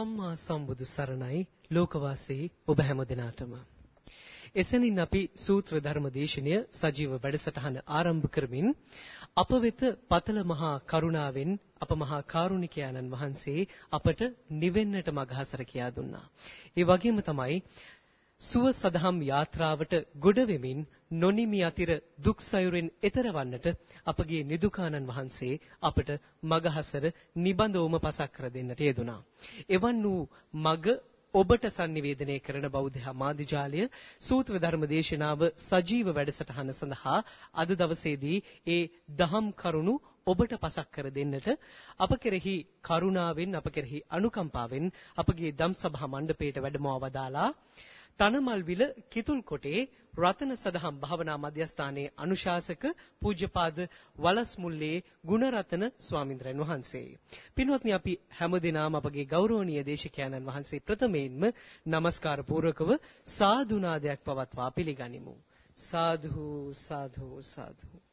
සම්මා සම්බුදු සරණයි ලෝකවාසී ඔබ හැම දිනාටම එසැනින් අපි සූත්‍ර ධර්ම දේශනය සජීව වැඩසටහන ආරම්භ කරමින් අප වෙත පතල මහා කරුණාවෙන් අප මහා කාරුණිකයන්න් වහන්සේ අපට නිවෙන්නට මඟ හසර කියා දුන්නා. ඒ වගේම තමයි සුව සදහම් යාත්‍රාවට ගොඩ වෙමින් නොනිමි අතිර දුක් සයුරෙන් එතරවන්නට අපගේ නිදුකානන් වහන්සේ අපට මගහසර නිබඳවම පසක් කර දෙන්නට යෙදුනා. එවන් වූ මග ඔබට sannivedanaya කරන බෞද්ධ මාධ්‍යාලය සූත්‍ර ධර්ම දේශනාව සජීව වැඩසටහන සඳහා අද දවසේදී ඒ දහම් කරුණු ඔබට පසක් කර දෙන්නට අප කෙරෙහි කරුණාවෙන් අප කෙරෙහි අනුකම්පාවෙන් අපගේ දම් සභා මණ්ඩපයේට වැඩමව වදාලා තනමල්විල කිතුල්කොටේ රතන සදහම් භාවනා මධ්‍යස්ථානයේ අනුශාසක පූජ්‍යපාද වලස්මුල්ලේ ගුණරතන ස්වාමින්ද්‍රයන් වහන්සේ. පින්වත්නි අපි හැමදෙනාම අපගේ ගෞරවනීය දේශකයන්න් වහන්සේ ප්‍රථමයෙන්ම নমස්කාර පූර්වකව සාදුනාදයක් පවත්වා පිළිගනිමු. සාදු සාදු සාදු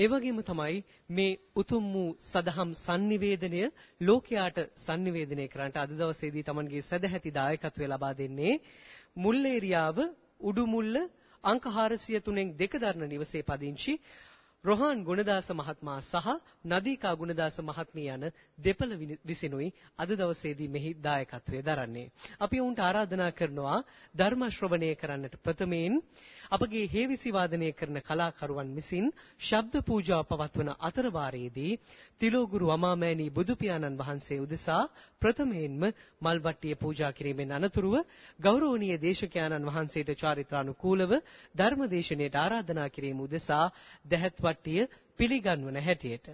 ඒ වගේම තමයි මේ උතුම් වූ සදහම් sannivedanaya ලෝකයාට sannivedanaya කරන්නට අද දවසේදී Tamanගේ සදැහැති දායකත්වය ලබා දෙන්නේ මුල්ලේරියාව උඩුමුල්ල අංක 403න් දෙක දරන නිවසේ පදිංචි රොහාන් ගුණදාස මහත්මයා සහ නදීකා ගුණදාස මහත්මිය යන දෙපළ විසිනුයි අද දවසේදී මෙහි දායකත්වයේ දරන්නේ. අපි වුන්ට ආරාධනා කරනවා ධර්ම ශ්‍රවණය කරන්නට ප්‍රථමයෙන් අපගේ හේවිසි වාදනය කරන කලාකරුවන් විසින් ශබ්ද පූජාව පවත්වන අතර වාරයේදී තිලෝගුරු අමාමෑණී බුදු පියාණන් වහන්සේ උදෙසා ප්‍රථමයෙන්ම මල්වට්ටිය පූජා කිරීමෙන් අනතුරුව ගෞරවනීය දේශකයාණන් වහන්සේට චාරිත්‍රානුකූලව ධර්ම දේශනාවට ආරාධනා කිරීම උදෙසා දැහත් වට්ටිය පිළිගන්වන හැටියට.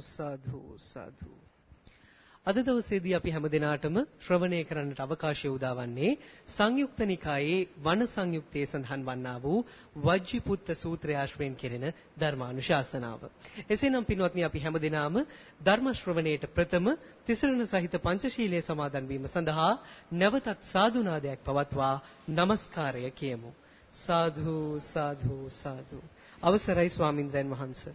සාධු සාධු අද දවසේදී අපි හැමදිනාටම ශ්‍රවණය කරන්නට අවකාශය උදාවන්නේ සංයුක්ත නිකායේ වන සංයුක්තයේ සඳහන් වන්නා වූ වජ්ජිපුත්ත සූත්‍රය ආශ්‍රයෙන් කෙරෙන ධර්මානුශාසනාව. එසේනම් පින්වත්නි අපි හැමදිනාම ධර්ම ශ්‍රවණයට ප්‍රථම තිසරණ සහිත පංචශීලයේ සමාදන් වීම සඳහා නැවතත් සාදුනාදයක් පවත්වා নমස්කාරය කියමු. සාධු සාධු සාධු. අවසරයි ස්වාමින්ද්‍රයන් වහන්සේ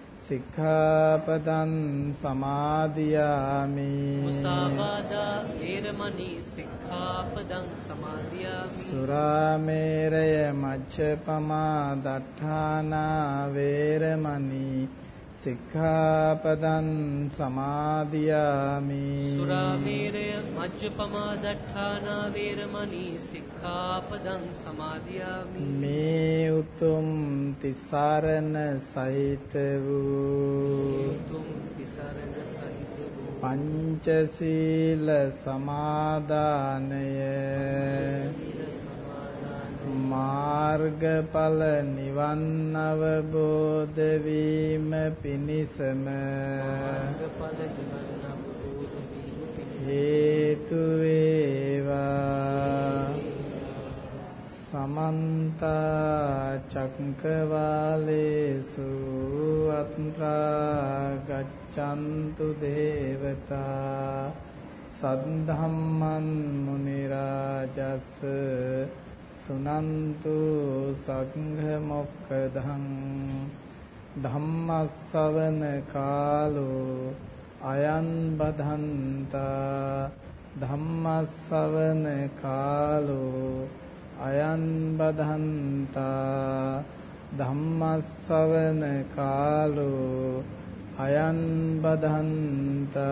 සික්ඛාපදං සමාදියාමි. මුසාවාදා වේරමණී සික්ඛාපදං සමාදියාමි. සුරාමේරය මච්ඡපමා දට්ඨානා වේරමණී සික්ඛාපදං සමාදියාමි සුරාමේරය මජ්ජපමා දට්ඨානා වේරමණී සික්ඛාපදං සමාදියාමි මේ උතුම් තිසරණ සහිත වූ තුම් තිසරණ සහිත වූ පංචශීල සමාදානය මාර්ගඵල නිවන් අවබෝධ වීම පිණිසම. හේතු වේවා. සමන්ත චක්කවාලේසු අත්‍රා ගච්ඡන්තු දේවතා සද්ධම්මන් මුනි රාජස් සුනන්තු සංඝ මොක්ඛදං ධම්මස්සවන කාලෝ අයං බදන්තා ධම්මස්සවන කාලෝ අයං බදන්තා ධම්මස්සවන කාලෝ අයං බදන්තා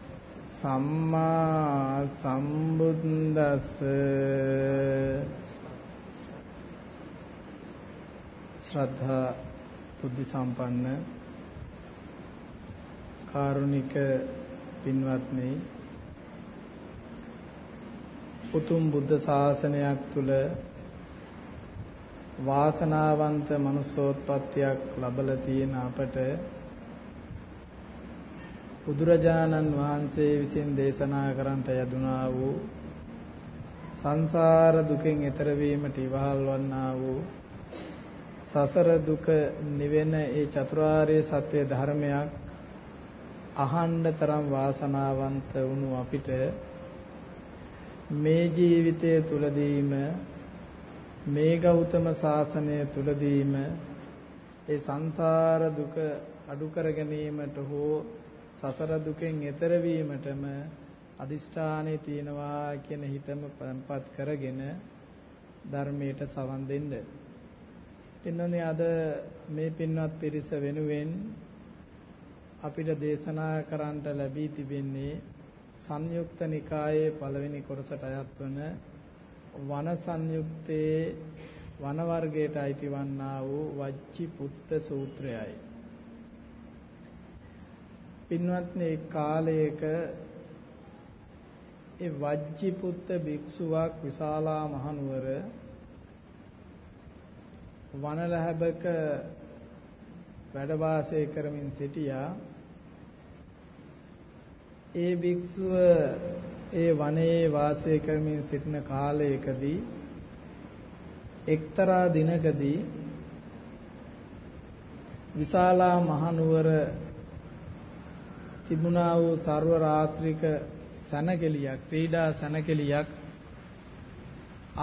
සම්මා සම්බුද්දස්ස. ශ්‍රද්ධා බුද්ධ සම්පන්න කාරුණික පින්වත්නි උතුම් බුද්ධ ශාසනයක් තුල වාසනාවන්ත මනුස්සෝත්පත්තියක් ලැබලා තියෙන අපට බුදුරජාණන් වහන්සේ විසින් දේශනා කරන්නට යදුනා වූ සංසාර දුකෙන් එතර වීමට ඉවහල් වන්නා වූ සසර දුක නිවෙන ඒ චතුරාර්ය සත්‍ය ධර්මයක් අහන්න තරම් වාසනාවන්ත වුණු අපිට මේ ජීවිතය තුලදීම මේ ගෞතම සාසනය තුලදීම ඒ සංසාර දුක අඩු කර ගැනීමට හෝ සසර දුකෙන් එතර වීමටම අදිෂ්ඨානෙ තියනවා කියන හිතම පන්පත් කරගෙන ධර්මයට සවන් දෙන්න. පින්නනේ අද මේ පින්වත් පිරිස වෙනුවෙන් අපිට දේශනා කරන්නට ලැබී තිබෙන්නේ සංයුක්ත නිකායේ පළවෙනි කොටසට අයත් වන වන සංයුක්තයේ වන වර්ගයට අයිති වන්නා වූ වච්චි පුත්ත සූත්‍රයයි. පින්වත්නි ඒ කාලයක ඒ වජ්ජි පුත්ත භික්ෂුවක් විශාලා මහනුවර වනලැබක වැඩ වාසය කරමින් සිටියා. ඒ භික්ෂුව ඒ වනයේ වාසය කරමින් සිටින කාලයකදී එක්තරා දිනකදී විශාලා මහනුවර තිබුණා වූ ਸਰව රාත්‍රික සනකෙලියක් ක්‍රීඩා සනකෙලියක්.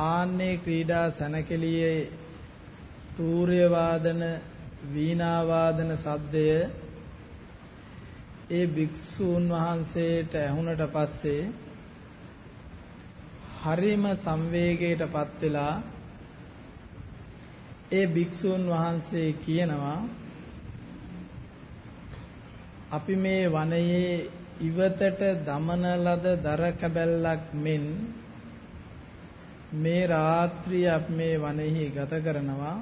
ආන්නේ ක්‍රීඩා සනකෙලියේ තූර්ය වාදන වීණා වාදන සද්දය ඒ භික්ෂූන් වහන්සේට ඇහුණට පස්සේ හරිම සංවේගයටපත් වෙලා ඒ භික්ෂූන් වහන්සේ කියනවා අපි මේ වනයේ ඉවතට දමන ලද දර කැබැල්ලක් මෙන් මේ රාත්‍රිය අපි මේ වනයේ ගත කරනවා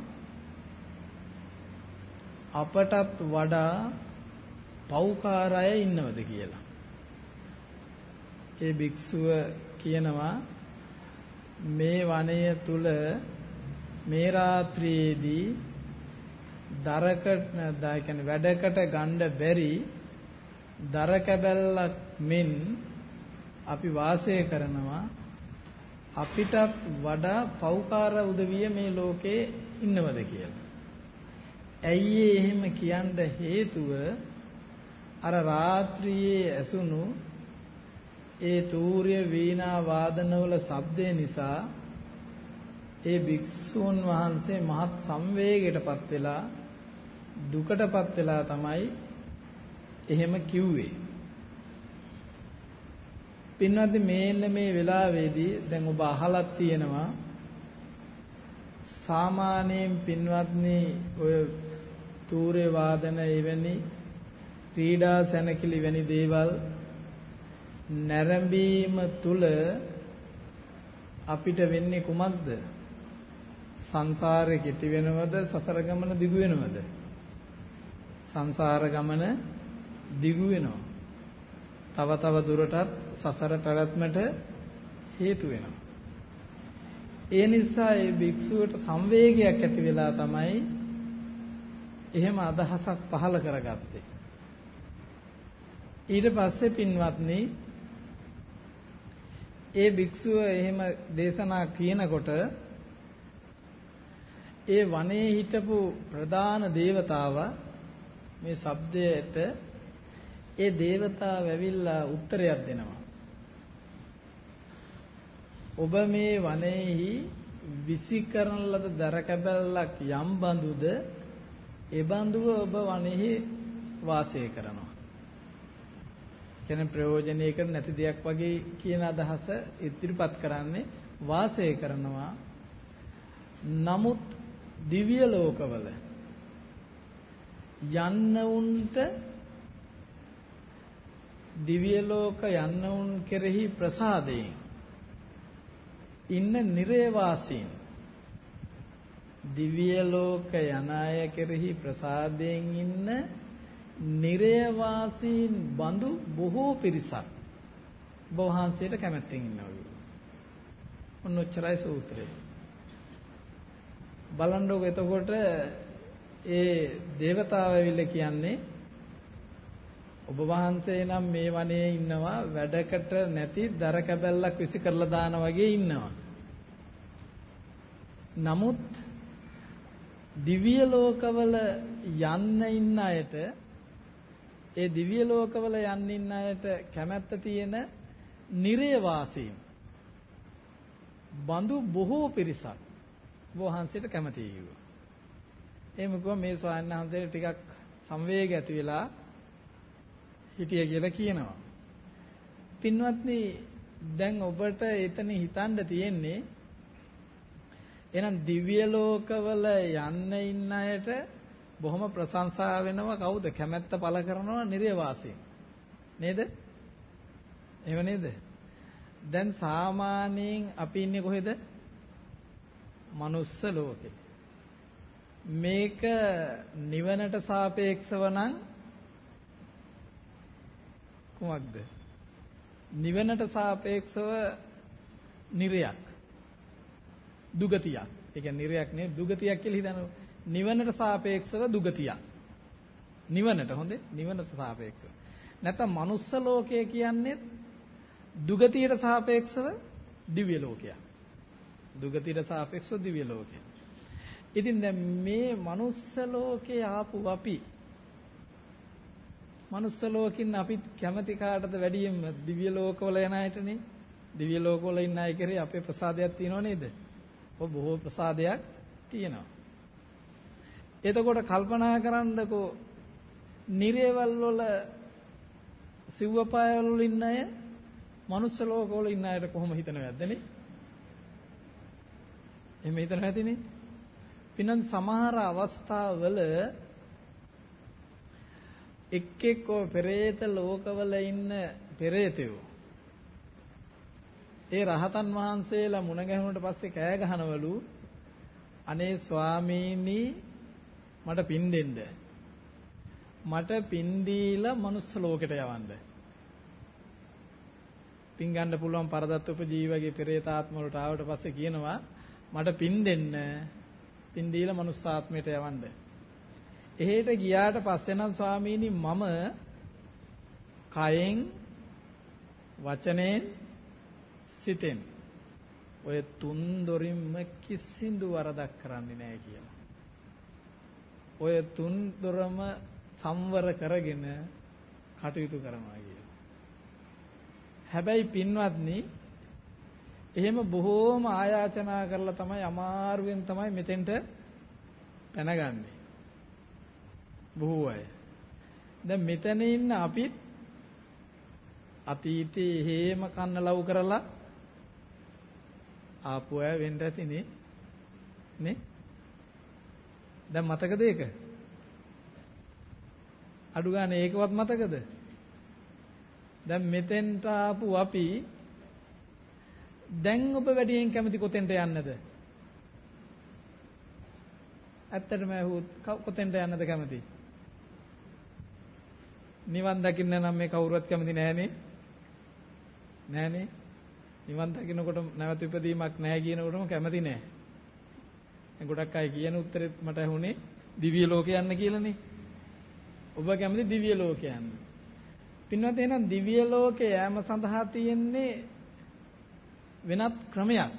අපටත් වඩා පෞකාර අය ඉන්නවද කියලා. ඒ භික්ෂුව කියනවා මේ වනය තුල මේ රාත්‍රියේදී දරකට දා කියන්නේ වැඩකට ගන්න බැරි දර කැබැල්ලක් මෙන් අපි වාසය කරනවා අපිටත් වඩා පෞකාර උදවිය මේ ලෝකේ ඉන්නවද කියලා. ඇයි එහෙම කියන්න හේතුව අර රාත්‍රියේ ඇසුණු ඒ තූර්ය වීණා වාදනවල ශබ්දය නිසා ඒ භික්ෂූන් වහන්සේ මහත් සංවේගයටපත් වෙලා දුකටපත් වෙලා තමයි එහෙම කිව්වේ. පින්වත්නි මේන්න මේ වෙලාවේදී දැන් ඔබ අහලක් තියෙනවා සාමාන්‍යයෙන් පින්වත්නි ඔය තූර්ය වාදන එවැනි ක්‍රීඩා සැනකිලි වැනි දේවල් නැරඹීම තුල අපිට වෙන්නේ කුමක්ද? සංසාරේ කෙටි වෙනවද සසර ගමන දිගු වෙනවද? සංසාර ගමන දිගු වෙනවා. තව තව දුරටත් සසර පැවැත්මට හේතු වෙනවා. ඒ නිසා ඒ භික්ෂුවට සංවේගයක් ඇති වෙලා තමයි එහෙම අදහසක් පහළ කරගත්තේ. ඊට පස්සේ පින්වත්නි ඒ භික්ෂුව එහෙම දේශනා කියනකොට ඒ වනයේ හිටපු ප්‍රධාන දේවතාව මේ shabdයට ඒ දේවතාව ඇවිල්ලා උත්තරයක් දෙනවා. ඔබ මේ වනයේහි විසි කරන ලද දර කැබැල්ලක් යම් බඳුද ඒ බඳුව ඔබ වනයේහි වාසය කරනවා. කියන්නේ ප්‍රයෝජනයකට නැති දෙයක් වගේ කියන අදහස ඉදිරිපත් කරන්නේ වාසය කරනවා. නමුත් දිව්‍ය ලෝකවල යන්න උන්ට දිව්‍ය ලෝක යන්න උන් කෙරෙහි ප්‍රසාදයෙන් ඉන්න නිරේවාසීන් දිව්‍ය ලෝක යන අය කෙරෙහි ප්‍රසාදයෙන් ඉන්න නිරේවාසීන් බඳු බොහෝ පිරිසක් බෝවහන්සේට කැමැත්තෙන් ඉන්නවා. ඔන්න ඔච්චරයි සූත්‍රය. බලන්නකො එතකොට ඒ దేవතාව ඇවිල්ලා කියන්නේ ඔබ වහන්සේ නම් මේ වනයේ ඉන්නවා වැඩකට නැති දර කැබැල්ලක් විසි කරලා දාන වගේ ඉන්නවා. නමුත් දිව්‍ය ලෝකවල යන්න ඉන්න අයට ඒ දිව්‍ය ලෝකවල යන්න ඉන්න අයට කැමැත්ත තියෙන නිරේ වාසීන් බඳු බොහෝ පිරිසක් වහන්සේට කැමතියි කිව්වා. එහෙම කිව්වා මේ ස්වාමීන් වහන්සේට ටිකක් සංවේග ඇති වෙලා හිටිය කියලා කියනවා. පින්වත්නි දැන් ඔබට එතන හිතන්න තියෙන්නේ එහෙනම් දිව්‍ය ලෝකවල යන්න ඉන්න අයට බොහොම ප්‍රශංසා වෙනවා. කවුද? කැමැත්ත පළ කරනවා නිර්වාසයෙන් නේද? එහෙම නේද? දැන් සාමාන්‍යයෙන් අපි ඉන්නේ කොහෙද? මනුස්ස ලෝකේ. මේක නිවනට සාපේක්ෂව නම් කුමක්ද නිවනට සාපේක්ෂව නිරයක් දුගතියක් ඒ කියන්නේ නිරයක් නේ දුගතියක් කියලා හිතනවා නිවනට සාපේක්ෂව දුගතියක්. නිවනට හොඳේ නිවනට සාපේක්ෂව. නැත්නම් manuss ලෝකය කියන්නේ දුගතියට සාපේක්ෂව දිව්‍ය ලෝකයක්. දුගතියට සාපේක්ෂව දිව්‍ය ලෝකයක්. ඉතින් දැන් මේ manuss ලෝකේ ආපු අපි manuss ලෝකින් අපි කැමති කාටද වැඩියෙන්ම දිව්‍ය ලෝකවල යන අයටනේ. දිව්‍ය ලෝකවල ඉන්න අය කෙරේ අපේ ප්‍රසාදයක් තියෙනව නේද? ඔය බොහෝ ප්‍රසාදයක් තියෙනවා. එතකොට කල්පනා කරන්නකෝ නිරේවල් වල සිව්වපාය වල ඉන්න අය මනුස්ස ලෝක වල ඉන්න අයට කොහොම හිතනවද නේ? එහෙම හිතන නැතිනේ. පින්නන් සමහර අවස්ථාවල එක් එක් ඔය පෙරේත ලෝකවල ඉන්න පෙරේතයෝ ඒ රහතන් වහන්සේලා මුණ ගැහුණට පස්සේ කෑ ගහනවලු අනේ ස්වාමීනි මට පින් දෙන්න. මට පින් දීලා මනුස්ස ලෝකෙට යවන්න. පින් ගන්න පුළුවන් පරදත්ත උපජීවගේ පෙරේත ආත්ම වලට ආවට පස්සේ කියනවා මට පින් දෙන්න. පින් දීලා මනුස්ස ආත්මයට යවන්න. එහෙට ගියාට පස්සේ නම් ස්වාමීනි මම කයෙන් වචනෙන් සිතෙන් ඔය තුන් දොරින්ම කිසිදු වරදක් කරන්නේ නැහැ කියලා. ඔය තුන් දොරම සංවර කරගෙන කටයුතු කරනවා කියලා. හැබැයි පින්වත්නි එහෙම බොහෝම ආයාචනා කරලා තමයි අමාරුවෙන් තමයි මෙතෙන්ට පැනගන්නේ. බොහෝ අය. දැන් මෙතන ඉන්න අපිත් අතීතේ හේම කන්න ලව් කරලා ආපු අය වෙන්න ඇතිනේ. නේ? දැන් මතකද ඒක? අඩු ගානේ ඒකවත් මතකද? දැන් මෙතෙන්ට ආපු අපි දැන් ඔබ වැඩියෙන් කැමති කොතෙන්ට යන්නද? ඇත්තටම ඇහුවොත් කොතෙන්ට යන්නද කැමති? නිවන් දකින්න නම් මේ කවුරුවත් කැමති නෑනේ නෑනේ නිවන් දකින්නකොට නැවත ඉපදීමක් නැහැ කියනකොටම කැමති නැහැ. ගොඩක් අය කියන උත්තරෙත් මට ඇහුනේ දිව්‍ය ලෝකේ යන්න කියලානේ. ඔබ කැමති දිව්‍ය ලෝකේ යන්න. පින්වත් එහෙනම් දිව්‍ය ලෝකේ යෑම සඳහා තියෙන්නේ වෙනත් ක්‍රමයක්.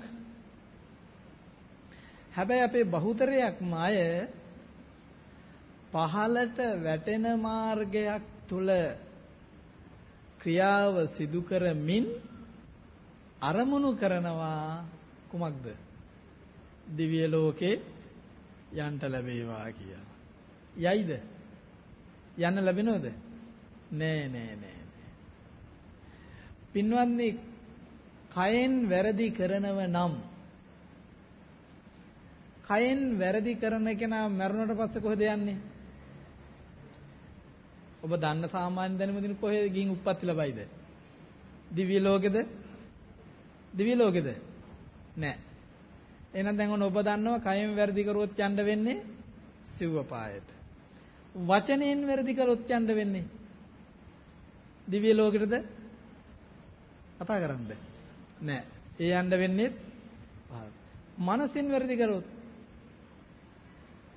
හැබැයි අපේ බහුතරයක්ම අය පහලට වැටෙන මාර්ගයක් තුල ක්‍රියාව සිදු කරමින් අරමුණු කරනවා කුමක්ද? දිව්‍ය ලෝකේ යන්න ලැබේවා කියලා. යයිද? යන්න ලැබෙනවද? නෑ නෑ නෑ. පින්වත්නි කයෙන් වැරදි කරනව නම් කයෙන් වැරදි කරන කෙනා මරුණට පස්සේ කොහෙද යන්නේ? ඔබ දන්න සාමාන්‍ය දැනුම දින කොහෙද ගිහින් උප්පත්ති ලබයිද? දිව්‍ය ලෝකෙද? දිව්‍ය ලෝකෙද? නෑ. එහෙනම් දැන් ඔන්න ඔබ දන්නවා කයෙන් වැරදි කරුවොත් යන්න වෙන්නේ සිව්ව පායට. වචනයෙන් වැරදි කරුවොත් යන්න වෙන්නේ දිව්‍ය ලෝකෙටද? කතා කරන්න. නෑ. ඒ යන්න වෙන්නේ මනසින් වැරදි කරුවොත්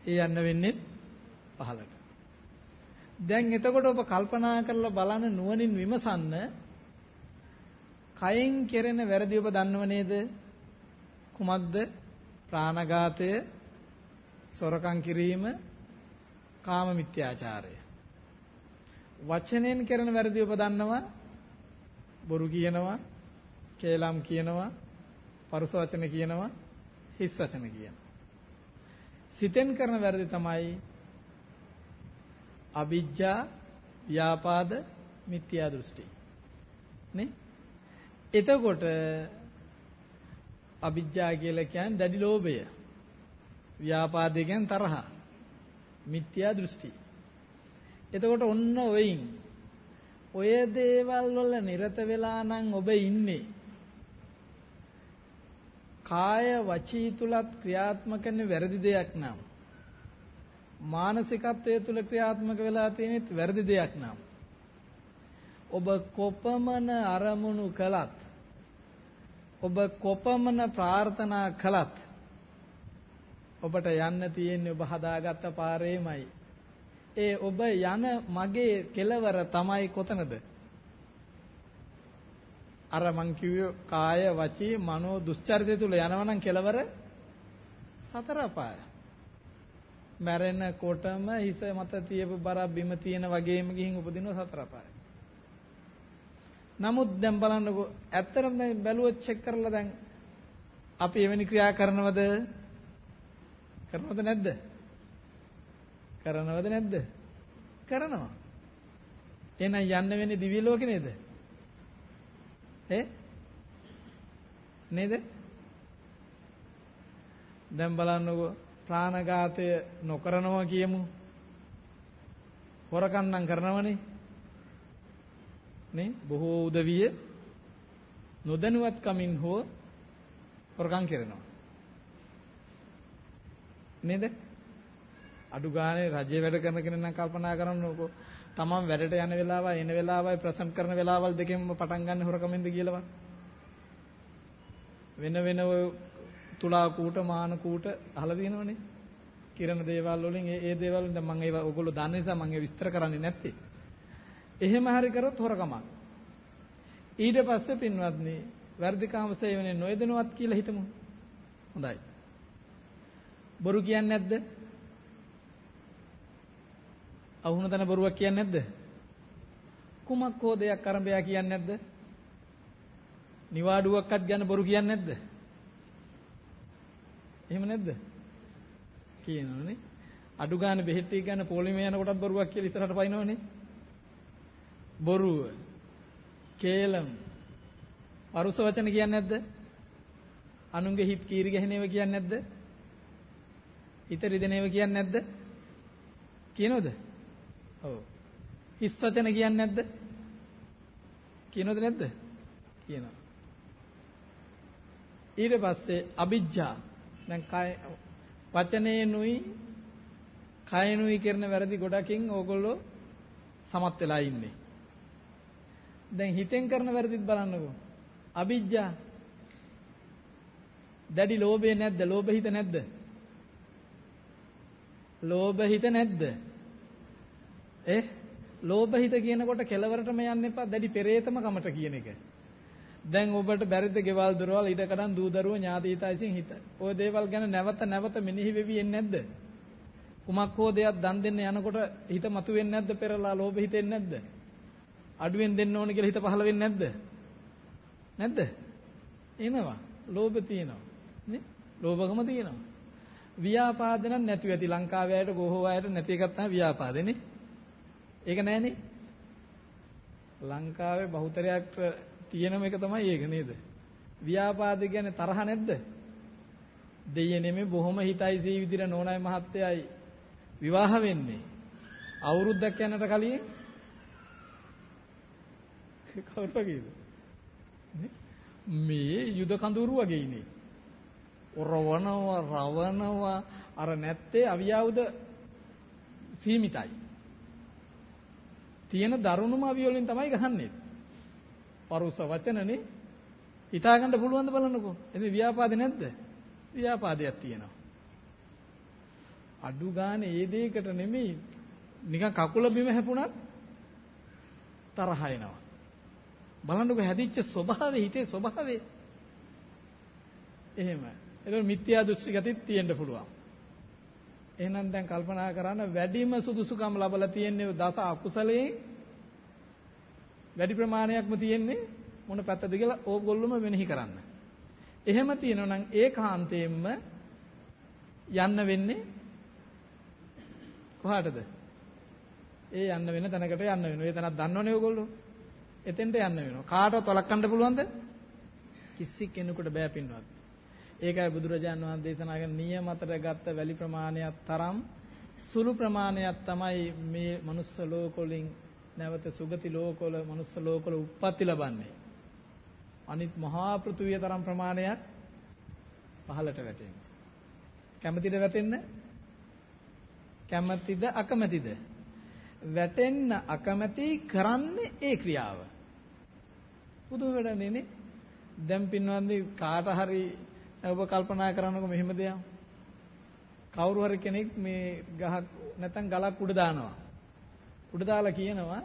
ඒ යන්න වෙන්නේ පහලට. දැන් එතකොට ඔබ කල්පනා කරලා බලන නුවණින් විමසන්න කයෙන් කෙරෙන වැරදි ඔබ දන්නව නේද? කුමක්ද? ප්‍රාණඝාතය, සොරකම් කිරීම, කාම මිත්‍යාචාරය. වචනෙන් කරන වැරදි ඔබ දන්නවා? බොරු කියනවා, කේලම් කියනවා, පරුස වචන කියනවා, හිස් වචන කියනවා. සිතෙන් කරන වැරදි තමයි අවිජ්ජා, ව්‍යාපාද, මිත්‍යා දෘෂ්ටි. නේ? එතකොට අවිජ්ජා කියලා කියන්නේ දැඩි ලෝභය. ව්‍යාපාදේ කියන්නේ තරහ. මිත්‍යා දෘෂ්ටි. එතකොට ඔන්න ඔයින් ඔය දේවල් වල නිරත වෙලා නම් ඔබ ඉන්නේ. කාය වචී තුලත් ක්‍රියාත්මක කරන වැරදි දෙයක් නම් මානසිකත්වයේ තුල ක්‍රියාත්මක වෙලා තියෙනෙත් වැරදි දෙයක් නම් ඔබ කොපමණ අරමුණු කළත් ඔබ කොපමණ ප්‍රාර්ථනා කළත් ඔබට යන්න තියෙන්නේ ඔබ හදාගත්ත පාරේමයි. ඒ ඔබ යන මගේ කෙලවර තමයි කොතනද? අර මං කිව්වේ කාය වචී මනෝ දුස්චරිතය තුල යනවනම් කෙලවර සතර අපාය. මැරෙනකොටම හිස මත තියපු බර බිම තියෙන වගේම ගිහින් උපදිනවා සතර අපාය. නමුත් දැන් බලන්නකෝ ඇත්තටම දැන් බැලුවොත් චෙක් කරලා දැන් අපි එවැනි ක්‍රියා කරනවද? කරනවද නැද්ද? කරනවද නැද්ද? කරනවා. එහෙනම් යන්න වෙන්නේ දිව්‍ය ලෝකේ නේද? ඈ? නේද? දැන් බලන්නකෝ ප්‍රාණඝාතය නොකරනවා කියමු. හොරකම් නම් කරනවනේ. නේ බොහෝ උදවිය නොදැනුවත් කමින් හෝ හොරකම් කරනවා. නේද? අඩු ගානේ රජයේ වැඩ කරන කෙනෙක් නම් කල්පනා කරන්නකෝ තමන් වැඩට යන වෙලාවයි එන වෙලාවයි ප්‍රසන්ට් කරන වෙලාවල් දෙකෙන්ම පටන් ගන්න හොරකමින්ද කියලා වෙන වෙන ඔය තුලා කූට මාන කූට අහලා තියෙනවනේ කිරණ දේවල් වලින් ඒ ඒ දේවල් දැන් මම ඒවා ඔයගොල්ලෝ දන්න නිසා මම ඒ විස්තර කරන්නේ නැත්තේ එහෙම හරි කරොත් හොරකමක් ඊට පස්සේ පින්වත්නි වර්ධිකාම සේවනයේ නොයදෙනවත් කියලා හිතමු හොඳයි බොරු කියන්නේ නැද්ද අහුන තන බොරුවක් කියන්නේ නැද්ද? කුමක් හෝ දෙයක් අරඹයා කියන්නේ නැද්ද? නිවාඩුවක්වත් ගන්න බොරු කියන්නේ නැද්ද? එහෙම නැද්ද? කියනවනේ. අඩු ගන්න බෙහෙත් ටික ගන්න පොලිමේ යනකොටත් බොරුවක් කියලා ඉතරට පයින්නවනේ. බොරුව. කේලම්. පරුස වචන කියන්නේ නැද්ද? අනුන්ගේ හිත කීරි ගැහෙනේව කියන්නේ නැද්ද? හිත රිදෙනේව කියන්නේ නැද්ද? කියනවද? ඔව්. හිස් වචන කියන්නේ නැද්ද? කියනවද නැද්ද? කියනවා. ඊට පස්සේ අ비ජ්ජා දැන් කය වචනේනුයි කයනුයි කරන වැරදි ගොඩකින් ඕගොල්ලෝ සමත් වෙලා ඉන්නේ. දැන් හිතෙන් කරන වැරදිත් බලන්නකෝ. අ비ජ්ජා දැඩි ලෝභය නැද්ද? ලෝභ හිත නැද්ද? ලෝභ හිත නැද්ද? ඒ ලෝභ හිත කියනකොට කෙලවරටම යන්න එපා දැඩි පෙරේතම කමට කියන එක. දැන් ඔබට බැරිද ගෙවල් දොරවල් ඉඩකඩම් දූ දරුවෝ ඥාති හිතයිසින් හිත. ওই දේවල් ගැන නැවත නැවත මෙනෙහි වෙවි එන්නේ නැද්ද? කුමක් හෝ දෙයක් දන් දෙන්න යනකොට හිත මතුවෙන්නේ නැද්ද පෙරලා ලෝභ හිතෙන්නේ නැද්ද? අඩුවෙන් දෙන්න ඕන කියලා හිත පහළ වෙන්නේ නැද්ද? නැද්ද? එනවා. ලෝභ තියෙනවා. නේ? ලෝභකම තියෙනවා. ව්‍යාපාද නම් නැතුව ඇති ලංකාවේ අයට ගෝහෝ අයට නැති එකක් තමයි ව්‍යාපාදනේ. ඒක නෑනේ. ලංකාවේ බහුතරයක් තියෙනම එක තමයි ඒක නේද? ව්‍යාපාද කියන්නේ තරහ නැද්ද? දෙයිය නෙමෙයි බොහොම හිතයි සී විදිහට නෝනායි මහත්තයයි විවාහ වෙන්නේ. අවුරුද්දක් යනට කලින් කවුරු වගේද? මේ යුද කඳුරු වගේ ඉන්නේ. රවණව රවණව අර නැත්තේ අවියාවුද සීමිතයි. තියෙන දරුණුම අවිය වලින් තමයි ගහන්නේ. පරුස වචනනේ හිතා ගන්න පුළුවන් ද බලන්නකෝ. එතන ව්‍යාපාදේ නැද්ද? ව්‍යාපාදයක් තියෙනවා. අඩු ගානේ ඒ දෙයකට නෙමෙයි නිකන් කකුල බිම හැපුණත් තරහ එනවා. බලන්නකෝ හැදිච්ච ස්වභාවය හිතේ ස්වභාවය. එහෙම. ඒක මිත්‍යා දෘෂ්ටි ගතිත් තියෙන්න පුළුවන්. එහෙනම් දැන් කල්පනා කරන්න වැඩිම සුදුසුකම් ලැබලා තියෙන්නේ දස අකුසලයෙන් වැඩි ප්‍රමාණයක්ම තියෙන්නේ මොන පැත්තද කියලා ඕගොල්ලොම වෙනෙහි කරන්න. එහෙම තියෙනවා නම් ඒකාන්තයෙන්ම යන්න වෙන්නේ කොහාටද? ඒ යන්න වෙන තැනකට යන්න වෙනවා. ඒ තැනක් දන්නවනේ ඕගොල්ලෝ. එතෙන්ට යන්න වෙනවා. කාටවත් වළක්වන්න පුළුවන්ද? කිසි කෙනෙකුට බෑ පින්වත්. ඒකයි බුදුරජාන් වහන්සේ දේශනා කරන නියමතර ගත්ත වැලි ප්‍රමාණයක් තරම් සුළු ප්‍රමාණයක් තමයි මේ මනුස්ස ලෝකවලින් නැවත සුගති ලෝකවල මනුස්ස ලෝකවල උප්පත්ති ලබන්නේ. අනිත් මහා පෘථුවිය තරම් ප්‍රමාණයක් පහළට වැටෙන්නේ. කැමැතිද වැටෙන්න? කැමැතිද අකමැතිද? වැටෙන්න අකමැති කරන්නේ ඒ ක්‍රියාව. පුදුම වැඩනේ නේ. දැන් පින්වන්දි කාට හරි ඔබ කල්පනා කරනකො මෙහෙම දෙයක්. කවුරු හරි කෙනෙක් මේ ගහක් නැත්නම් ගලක් උඩ දානවා. උඩ දාලා කියනවා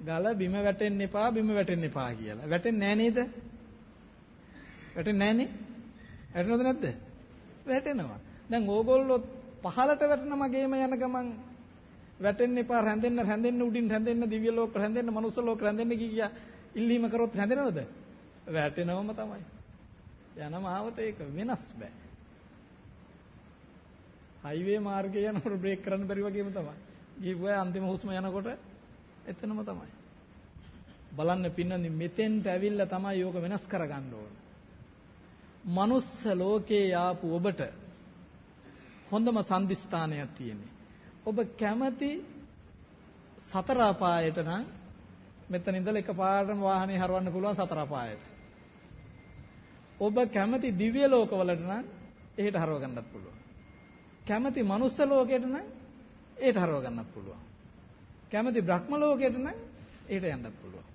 ගල බිම වැටෙන්න එපා බිම වැටෙන්න එපා කියලා. වැටෙන්නේ නැහැ නේද? වැටෙන්නේ නැහනේ. වැටෙනවද නැද්ද? වැටෙනවා. දැන් ඕගොල්ලෝ පහලට වැටෙන මගේම යන ගමන් වැටෙන්න එපා රැඳෙන්න රැඳෙන්න උඩින් රැඳෙන්න දිව්‍ය ලෝක රැඳෙන්න මනුස්ස ලෝක රැඳෙන්න කිය ඉල්ලීම කරොත් රැඳෙනවද? වැටෙනවම තමයි. යන මාවත ඒක වෙනස් බෑ. හයිවේ මාර්ගයේ යනකොට බ්‍රේක් කරන්න බැරි වගේම තමයි. ගිහුවා අන්තිම හුස්ම යනකොට එතනම තමයි. බලන්න පින්නනි මෙතෙන්ට ඇවිල්ලා තමයි යෝග වෙනස් කරගන්න ඕන. මනුස්ස ලෝකේ ආපු ඔබට හොඳම සම්දිස්ථානයක් තියෙන්නේ. ඔබ කැමති සතර අපායට නම් මෙතන ඉඳලා එකපාරටම වාහනේ හරවන්න පුළුවන් සතර අපායට. ඔබ කැමති දිව්‍ය ලෝකවලට නම් එහෙට හරව ගන්නත් පුළුවන්. කැමති මනුස්ස ලෝකයට නම් ඒට හරව ගන්නත් පුළුවන්. කැමති බ්‍රහ්ම ලෝකයට නම් ඒට යන්නත් පුළුවන්.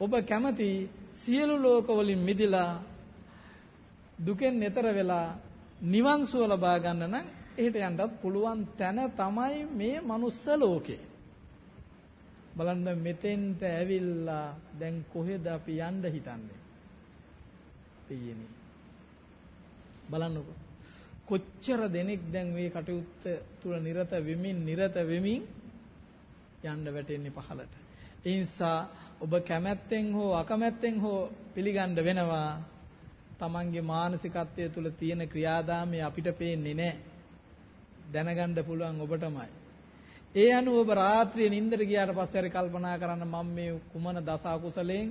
ඔබ කැමති සියලු ලෝකවලින් මිදිලා දුකෙන් එතර වෙලා නිවන් සුව ලබා ගන්න නම් එහෙට යන්නත් පුළුවන් තැන තමයි මේ manuss ලෝකේ. බලන්න මෙතෙන්ට ඇවිල්ලා දැන් කොහෙද අපි යන්න හිතන්නේ? තියෙන්නේ. බලන්නකෝ. කොච්චර දෙනෙක් දැන් මේ කටයුත්ත තුල නිරත වෙමින් නිරත වෙමින් යන්න වැටෙන්නේ පහලට. ඒ නිසා ඔබ කැමැත්තෙන් හෝ අකමැත්තෙන් හෝ පිළිගන්න වෙනවා තමන්ගේ මානසිකත්වය තුළ තියෙන ක්‍රියාදාමය අපිට පේන්නේ නැහැ. දැනගන්න පුළුවන් ඔබටමයි. ඒ අනුව ඔබ රාත්‍රියේ නිින්දට ගියාට පස්සේ හරි කල්පනා කරන්න මම මේ කුමන දස අකුසලයෙන්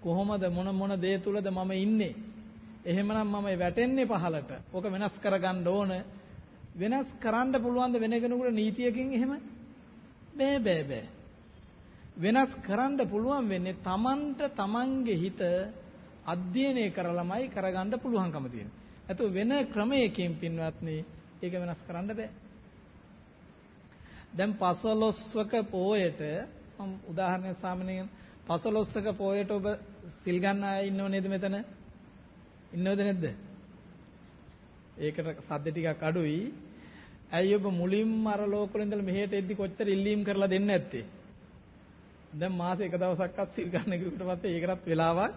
කොහොමද මොන මොන දේ තුලද මම ඉන්නේ? එහෙමනම් මම වැටෙන්නේ පහලට. ඕක වෙනස් කරගන්න ඕන. වෙනස් කරන්න පුළුවන් ද වෙන කෙනෙකුට නීතියකින් එහෙම? බෑ බෑ බෑ. වෙනස් කරන්න පුළුවන් වෙන්නේ Tamanට Tamanගේ හිත අධ්‍යයනය කරලමයි කරගන්න පුළුවන්කම තියෙන්නේ. ඒතු වෙන ක්‍රමයකින් පින්වත්නි ඒක වෙනස් කරන්න බෑ. දැන් පසළොස්වක පෝයට මම උදාහරණයක් සාමාන්‍යයෙන් පසළොස්වක පෝයට ඔබ සිල් ගන්න අය ඉන්නව නේද මෙතන? ඉන්නවද නැද්ද? ඒකට සද්ද ටිකක් අඩුයි. ඇයි ඔබ මුලින්ම අර ලෝකවල ඉඳලා මෙහෙට එද්දි කොච්චර ඉල්ලීම් කරලා දෙන්නේ නැත්තේ? දැන් මාසේ එක දවසක්වත් සිල් ගන්න කිව්වට පස්සේ ඒකටත් වෙලාවක්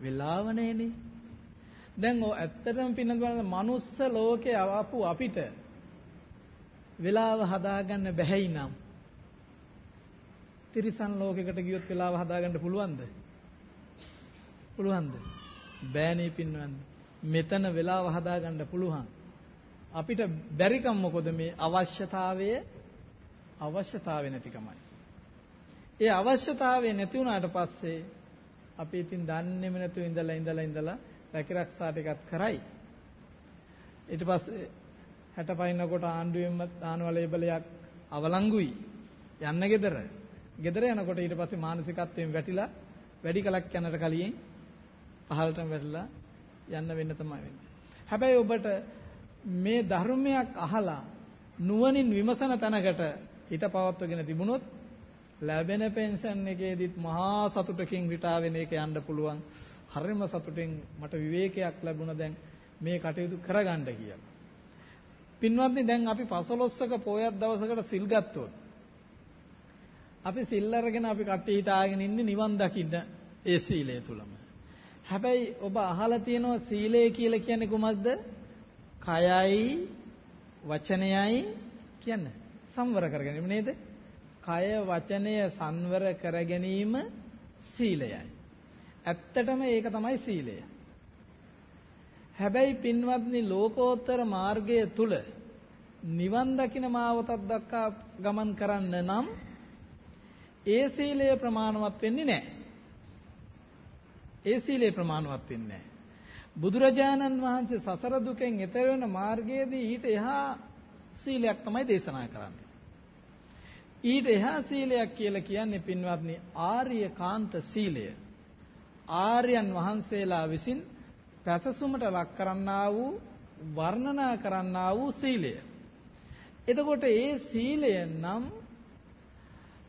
වෙලාව නැනේ. දැන් ඔය ඇත්තටම පින්නත් බලන්න මනුස්ස ලෝකේ ආපු අපිට වෙලාව හදාගන්න බැහැයි නම් තිරිසන් ලෝකයකට ගියොත් වෙලාව හදාගන්න පුළුවන්ද? පුළුවන්ද? බෑනේ පින්වන්ද. මෙතන වෙලාව හදාගන්න පුළුවන්. අපිට බැරිකම් මොකද මේ අවශ්‍යතාවය අවශ්‍යතාවය නැතිකමයි. ඒ අවශ්‍යතාවය නැති වුණාට පස්සේ අපි ඉතින් දන්නේම නැතුව ඉඳලා ඉඳලා ඉඳලා රැකිරක්ෂා ටිකක් කරයි. ඊට පස්සේ 60 පයින්නකොට ආණ්ඩුවෙන්ම දානවා ලේබලයක් අවලංගුයි. යන්න ගෙදර. ගෙදර යනකොට ඊට පස්සේ මානසිකත්වයෙන් වැටිලා වැඩි කලක් යනට කලින් පහළටම වැටලා යන්න වෙන්න තමයි වෙන්නේ. හැබැයි ඔබට මේ ධර්මයක් අහලා නුවණින් විමසන තැනකට හිත පවත්වගෙන තිබුණොත් ලැබෙන පෙන්ෂන් එකේදීත් මහා සතුටකින් රිටා වෙන එක යන්න පුළුවන්. හරිම සතුටින් මට විවේකයක් ලැබුණා දැන් මේ කටයුතු කරගන්න කියලා. පින්වත්නි දැන් අපි 15ක පොයක් දවසකට සිල් ගත්තොත් අපි සිල් අරගෙන අපි කට්ටිය හිතාගෙන ඉන්නේ නිවන් දකින්න ඒ සීලය තුලම. හැබැයි ඔබ අහලා තියෙනවා සීලය කියලා කියන්නේ කුමක්ද? කයයි වචනයයි කියන්නේ සංවර කරගැනීම නේද? කය වචනය සංවර කර ගැනීම සීලයයි. ඇත්තටම ඒක තමයි සීලය. හැබැයි පින්වත්නි ලෝකෝත්තර මාර්ගය තුල නිවන් දකින මාවතක් දක්වා ගමන් කරන්න නම් ඒ සීලය ප්‍රමාණවත් වෙන්නේ නැහැ. ඒ සීලය ප්‍රමාණවත් වෙන්නේ නැහැ. බුදුරජාණන් වහන්සේ සසර දුකෙන් එතර වෙන මාර්ගයේදී ඊට එහා සීලයක් තමයි දේශනා කරන්නේ. ඊට එහා සීලයක් කියලා කියන්නේ පින්වත්නි ආර්යකාන්ත සීලය. ආර්යයන් වහන්සේලා විසින් පැසසුමට ලක් කරන්නා වූ වර්ණනා කරන්නා වූ සීලය. එතකොට ඒ සීලය නම්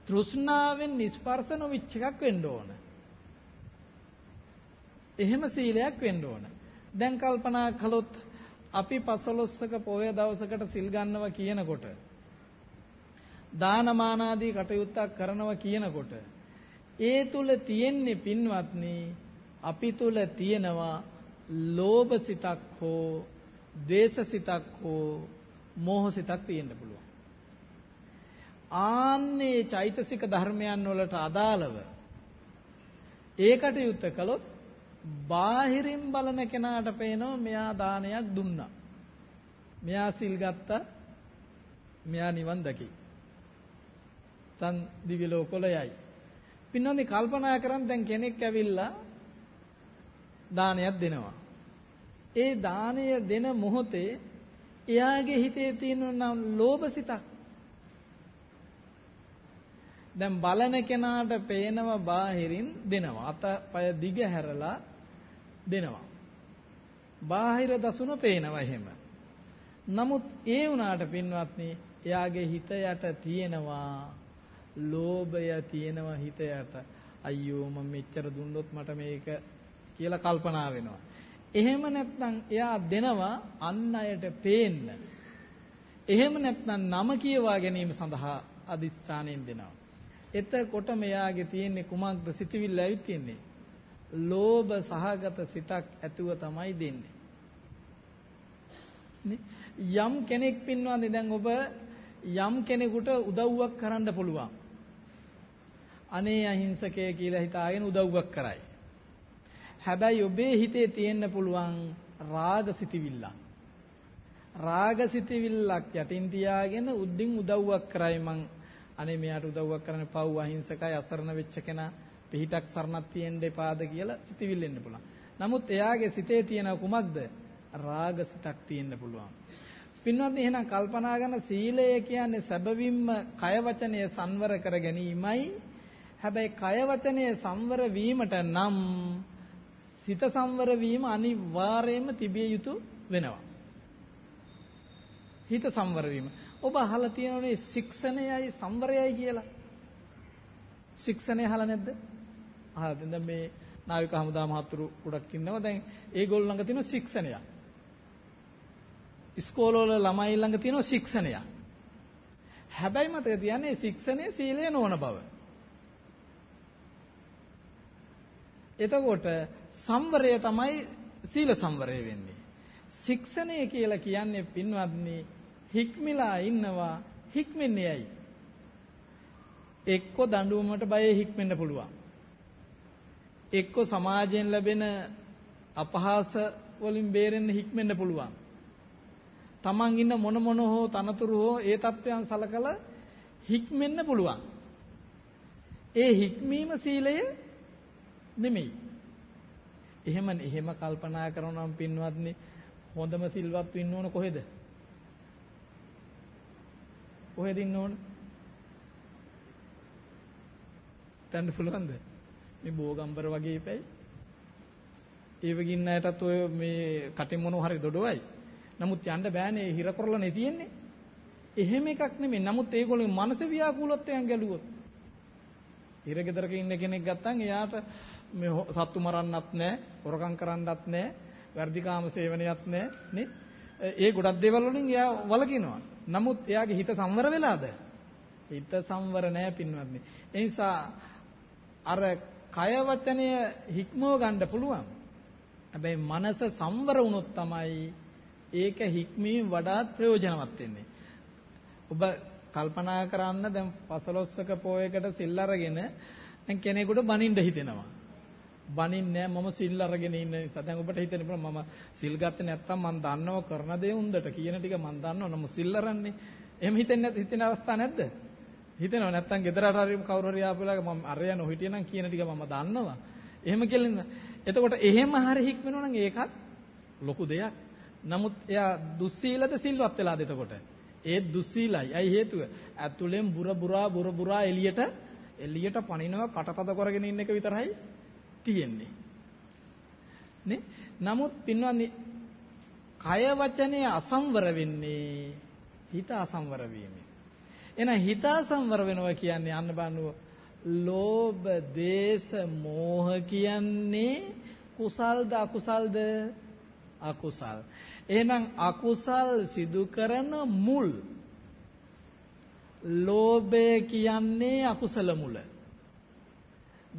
තෘෂ්ණාවෙන් නිස්පර්ශ නොවිච්ච එකක් වෙන්න ඕන. එහෙම සීලයක් වෙන්න ඕන. දැන් කල්පනා කළොත් අපි 15ක පොය දවසකට සිල් ගන්නවා කියනකොට දානමාන ආදී කටයුත්තක් කරනවා කියනකොට ඒ තුල තියෙන්නේ පින්වත්නි අපි තුල තියෙනවා ලෝභ සිතක් හෝ ද්වේෂ සිතක් හෝ මෝහ සිතක් තියෙන්න පුළුවන්. ආන්නේ චෛතසික ධර්මයන් වලට අදාළව ඒ කටයුත්ත කළොත් බාහිරින් බලන කෙනාට පේනවා මෙයා දානයක් දුන්නා. මෙයා සිල් ගත්තා. මෙයා නිවන් දකි. තන් දිව්‍ය ලෝකවල යයි. පින්නන්නේ කල්පනා කරන් දැන් කෙනෙක් ඇවිල්ලා දානයක් දෙනවා. ඒ දානය දෙන මොහොතේ එයාගේ හිතේ තියෙන නම් ලෝභ සිතක්. දැන් බලන කෙනාට පේනව බාහිරින් දෙනවා. අත පය දිග හැරලා දෙනවා. බාහිර දසුන පේනවා එහෙම. නමුත් ඒ වුණාට පින්වත්නි එයාගේ හිත යට තියෙනවා ලෝභය තියෙනවා හිත යට. අයියෝ මම මෙච්චර දුන්නොත් මට මේක කියලා කල්පනා වෙනවා. එහෙම නැත්නම් එයා දෙනවා අන් අයට පේන්න. එහෙම නැත්නම් නම කියවා ගැනීම සඳහා අදිස්ථානයෙන් දෙනවා. එතකොට මෙයාගේ තියෙන්නේ කුමක්ද සිතවිල්ල ඇවිත් තියෙන්නේ. ලෝභ සහගත සිතක් ඇතුව තමයි දෙන්නේ. යම් කෙනෙක් පින්වන්දි දැන් ඔබ යම් කෙනෙකුට උදව්වක් කරන්න පුළුවන්. අනේ අහිංසකය කියලා හිතාගෙන උදව්වක් කරයි. හැබැයි ඔබේ හිතේ තියෙන්න පුළුවන් රාග සිතිවිල්ලක්. රාග සිතිවිල්ලක් යටින් තියාගෙන උද්දින් උදව්වක් කරයි මං අනේ මෙයාට උදව්වක් කරන්න පව් අහිංසකයි අසරණ වෙච්ච කෙනා පිහිටක් සරණක් තියෙන්න එපාද කියලා සිතිවිල්ල එන්න පුළුවන්. නමුත් එයාගේ සිතේ තියෙන කුමක්ද? රාග සිතක් තියෙන්න පුළුවන්. පින්වත්නි එහෙනම් කල්පනා කරන සීලය කියන්නේ සැබවින්ම කය වචනය සංවර කර ගැනීමයි. හැබැයි කය වචනය සංවර වීමට නම් සිත සංවර වීම අනිවාර්යයෙන්ම තිබිය යුතු වෙනවා. හිත සංවර වීම. ඔබ අහලා තියෙනවනේ ශික්ෂණයයි සංවරයයි කියලා. ශික්ෂණය අහලා නැද්ද? අහලා දැන් මේ නාවික හමුදා මහතුරු ගොඩක් ඉන්නවා. දැන් ඒගොල්ලෝ ළඟ තියෙන ශික්ෂණය. ඉස්කෝලවල ළමයි ළඟ තියෙන ශික්ෂණය. හැබැයි මතක තියාගන්න ශික්ෂණය සීලය නොවන බව. එතකොට සංවරය තමයි සීල සංවරය වෙන්නේ. ශික්ෂණය කියලා කියන්නේ පින්වත්නි හික්මිලා ඉන්නවා හික්මෙන්නේ ඇයි? එක්ක දඬුවමට බය හික්මෙන්න පුළුවන්. එක්ක සමාජයෙන් ලැබෙන අපහාස වලින් බේරෙන්න හික්මෙන්න පුළුවන්. Taman ඉන්න මොන මොන හෝ තනතුරු හෝ ඒ தත්වයන් සලකලා හික්මෙන්න පුළුවන්. ඒ හික්මීම සීලය නෙමෙයි. එහෙම එහෙම කල්පනා කරනනම් පින්වත්නි හොඳම සිල්වත් වෙන්න ඕන කොහෙද? කොහෙද ඉන්න ඕන? තන්න පුළුවන්ද? මේ බෝගම්බර වගේ ඉපැයි. ඒ වගින් අයටත් ඔය මේ කටින් මොනව හරි දොඩවයි. නමුත් යන්න බෑනේ හිර කරලානේ තියෙන්නේ. එහෙම එකක් නෙමෙයි. නමුත් ඒගොල්ලෝ මනස ව්‍යාකූලත්වයන් ගැලුවොත්. හිර ගෙදරක ඉන්න කෙනෙක් ගත්තන් එයාට මේ සත්තු මරන්නත් නැහැ, හොරකම් කරන්නත් නැහැ, වර්ධිකාම සේවනයත් නැහැ නේ. ඒ ගොඩක් දේවල් වලින් එයා වලකිනවා. නමුත් එයාගේ හිත සංවර වෙලාද? හිත සංවර නැහැ පින්වත්නි. ඒ නිසා අර කය වචනය හික්මව ගන්න පුළුවන්. හැබැයි මනස සංවර වුණොත් තමයි ඒක හික්මීම වඩාත් ප්‍රයෝජනවත් වෙන්නේ. ඔබ කල්පනා කරන්න දැන් පසළොස්වක පෝයකට සිල් අරගෙන දැන් කෙනෙකුට බනින්න හිතෙනවා. බනින්නේ මම සිල් අරගෙන ඉන්න නිසා දැන් ඔබට හිතෙන්න පුළුවන් මම සිල් ගත්තේ නැත්තම් මම දන්නව කරන දේ උන්දට කියන ටික මම දන්නව නම් සිල් අරන්නේ. එහෙම හිතෙන්නේ නැත් හිතෙන අවස්ථා නැද්ද? හිතෙනව නැත්තම් ගෙදරට හරි කවුරු හරි ආපුලාගේ මම අරය නොහිටියනම් කියන ටික මම දන්නවා. එහෙම කියලා එතකොට එහෙම හරි හික්මනවා නම් ඒකත් ලොකු දෙයක්. නමුත් එයා දුස්සීලද සිල්වත් වෙලාද එතකොට? ඒ දුස්සීලයි. ඇයි හේතුව? ඇතුලෙන් බුර බුරා බුර බුරා එළියට එළියට පනිනව කටතද කරගෙන ඉන්න එක විතරයි තියෙන්නේ. නේ? නමුත් පින්වත්නි කය වචනේ අසංවර වෙන්නේ හිත අසංවර වීමෙන්. එහෙනම් හිත අසංවර වෙනවා කියන්නේ අන්න බලන්න ලෝභ, ද්වේෂ, මෝහ කියන්නේ කුසල්ද අකුසල්ද? අකුසල්. එහෙනම් අකුසල් සිදු කරන මුල් ලෝභය කියන්නේ අකුසල මුල.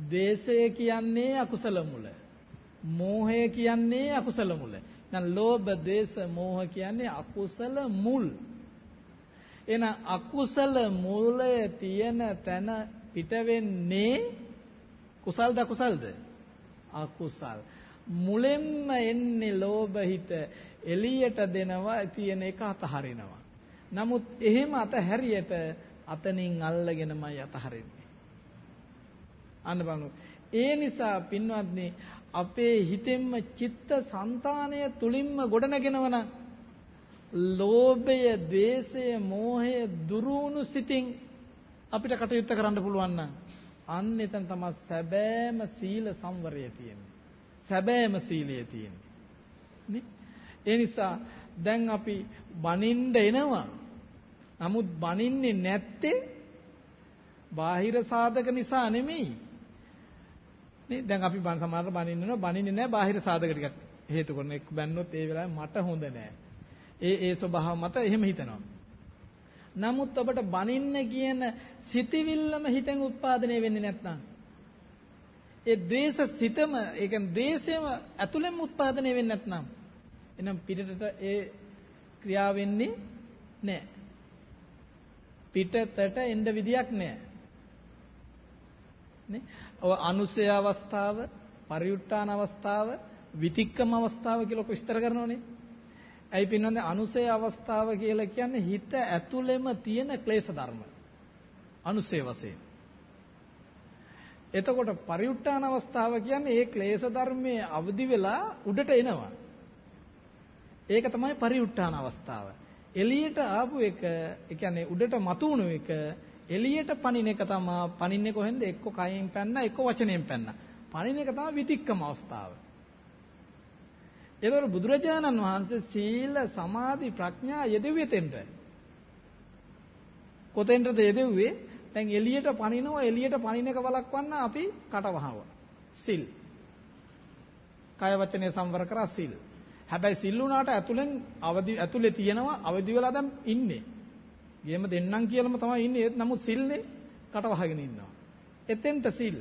ද්වේෂය කියන්නේ අකුසල මුල. මෝහය කියන්නේ අකුසල මුල. එහෙනම් ලෝභ, ද්වේෂ, මෝහ කියන්නේ අකුසල මුල්. එහෙනම් අකුසල මූලය තියෙන තැන පිට වෙන්නේ කුසල්ද අකුසල්ද? අකුසල්. මුලෙන්ම එන්නේ ලෝභ හිත එළියට දෙනවා තියෙන එක අතහරිනවා. නමුත් එහෙම අතහැරියට අතනින් අල්ලගෙනමයි අතහරින්නේ. අන්න බලන්න. ඒ නිසා පින්වත්නි අපේ හිතෙන්ම චිත්ත સંතානය තුලින්ම ගොඩනගෙනව නම් ලෝභය, ద్వේෂය, මෝහය දුරුණු සිතින් අපිට කටයුත්ත කරන්න පුළුවන් නම් අන්න එතන තමයි සැබෑම සීල සංවරය තියෙන්නේ. සැබෑම සීලය තියෙන්නේ. නේ? ඒ නිසා දැන් අපි බනින්න එනවා. නමුත් බනින්නේ නැත්තේ බාහිර සාධක නිසා නෙමෙයි. නේ දැන් අපි බන් සමහරට බනින්නවා බනින්නේ නැහැ බාහිර සාධක ටිකක් හේතු කරන එක් බැන්නොත් ඒ වෙලාවේ මට හොඳ නැහැ. ඒ ඒ ස්වභාව මත එහෙම හිතනවා. නමුත් ඔබට බනින්න කියන සිතිවිල්ලම හිතෙන් උත්පාදනය වෙන්නේ නැත්නම් ඒ ද්වේෂ සිතම ඒ කියන්නේ ද්වේෂයම ඇතුළෙන්ම උත්පාදනය වෙන්නේ නැත්නම් එහෙනම් පිටතට ඒ ක්‍රියාව වෙන්නේ නැහැ. පිටතට එන්න විදියක් නැහැ. නේ? ඔය අනුසය අවස්ථාව, පරිඋත්තාන අවස්ථාව, විතික්කම අවස්ථාව කියලා විස්තර කරනෝනේ. ඇයි පින්නන්නේ අනුසය අවස්ථාව කියලා කියන්නේ හිත ඇතුළෙම තියෙන ක්ලේශ ධර්ම. අනුසය වශයෙන්. එතකොට පරිඋත්තාන අවස්ථාව කියන්නේ ඒ ක්ලේශ ධර්මයේ අවදි වෙලා උඩට එනවා. ඒක තමයි පරිඋත්තාන අවස්ථාව. එළියට ආපු එක, ඒ කියන්නේ උඩට මතුණු එක එළියට පනින එක තමයි පනින්නේ කොහෙන්ද? එක්ක කයෙන් පැන්නා, එක්ක වචනයෙන් පැන්නා. පනින එක තමයි විතික්කම අවස්ථාව. ඒතකොට බුදුරජාණන් වහන්සේ සීල සමාධි ප්‍රඥා යෙදුවේ තෙන්ට. කොතෙන්ටද යෙදුවේ? දැන් එළියට පනිනවා එළියට පනින එක වළක්වන්න අපි කටවහව. සිල්. කය වචනේ සංවර කරා සිල්. හැබැයි සිල් උනාට ඇතුලෙන් අවදි ඇතුලේ තියෙනවා අවදි වෙලා දැන් ඉන්නේ. ගේම දෙන්නම් කියලාම තමයි ඉන්නේ. ඒත් නමුත් සිල්නේ කටවහගෙන ඉන්නවා. එතෙන්ට සිල්.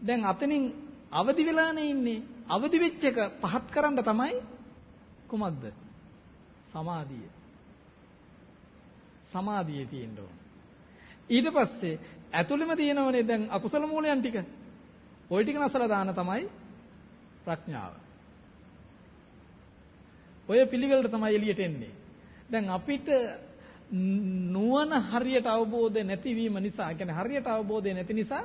දැන් අතනින් අවදි වෙලානේ ඉන්නේ. අවදි වෙච්ච එක පහත් කරන්න තමයි කුමක්ද? සමාධිය. සමාධියේ තියෙන්න ඕන. ඊට පස්සේ ඇතුළෙම තියෙනවනේ දැන් අකුසල මූලයන් ටික. ওই ටික නැසලා දාන තමයි ප්‍රඥාව. ඔය පිළිවෙලට තමයි එළියට එන්නේ. දැන් අපිට නුවණ හරියට අවබෝධ නැතිවීම නිසා, කියන්නේ හරියට අවබෝධය නැති නිසා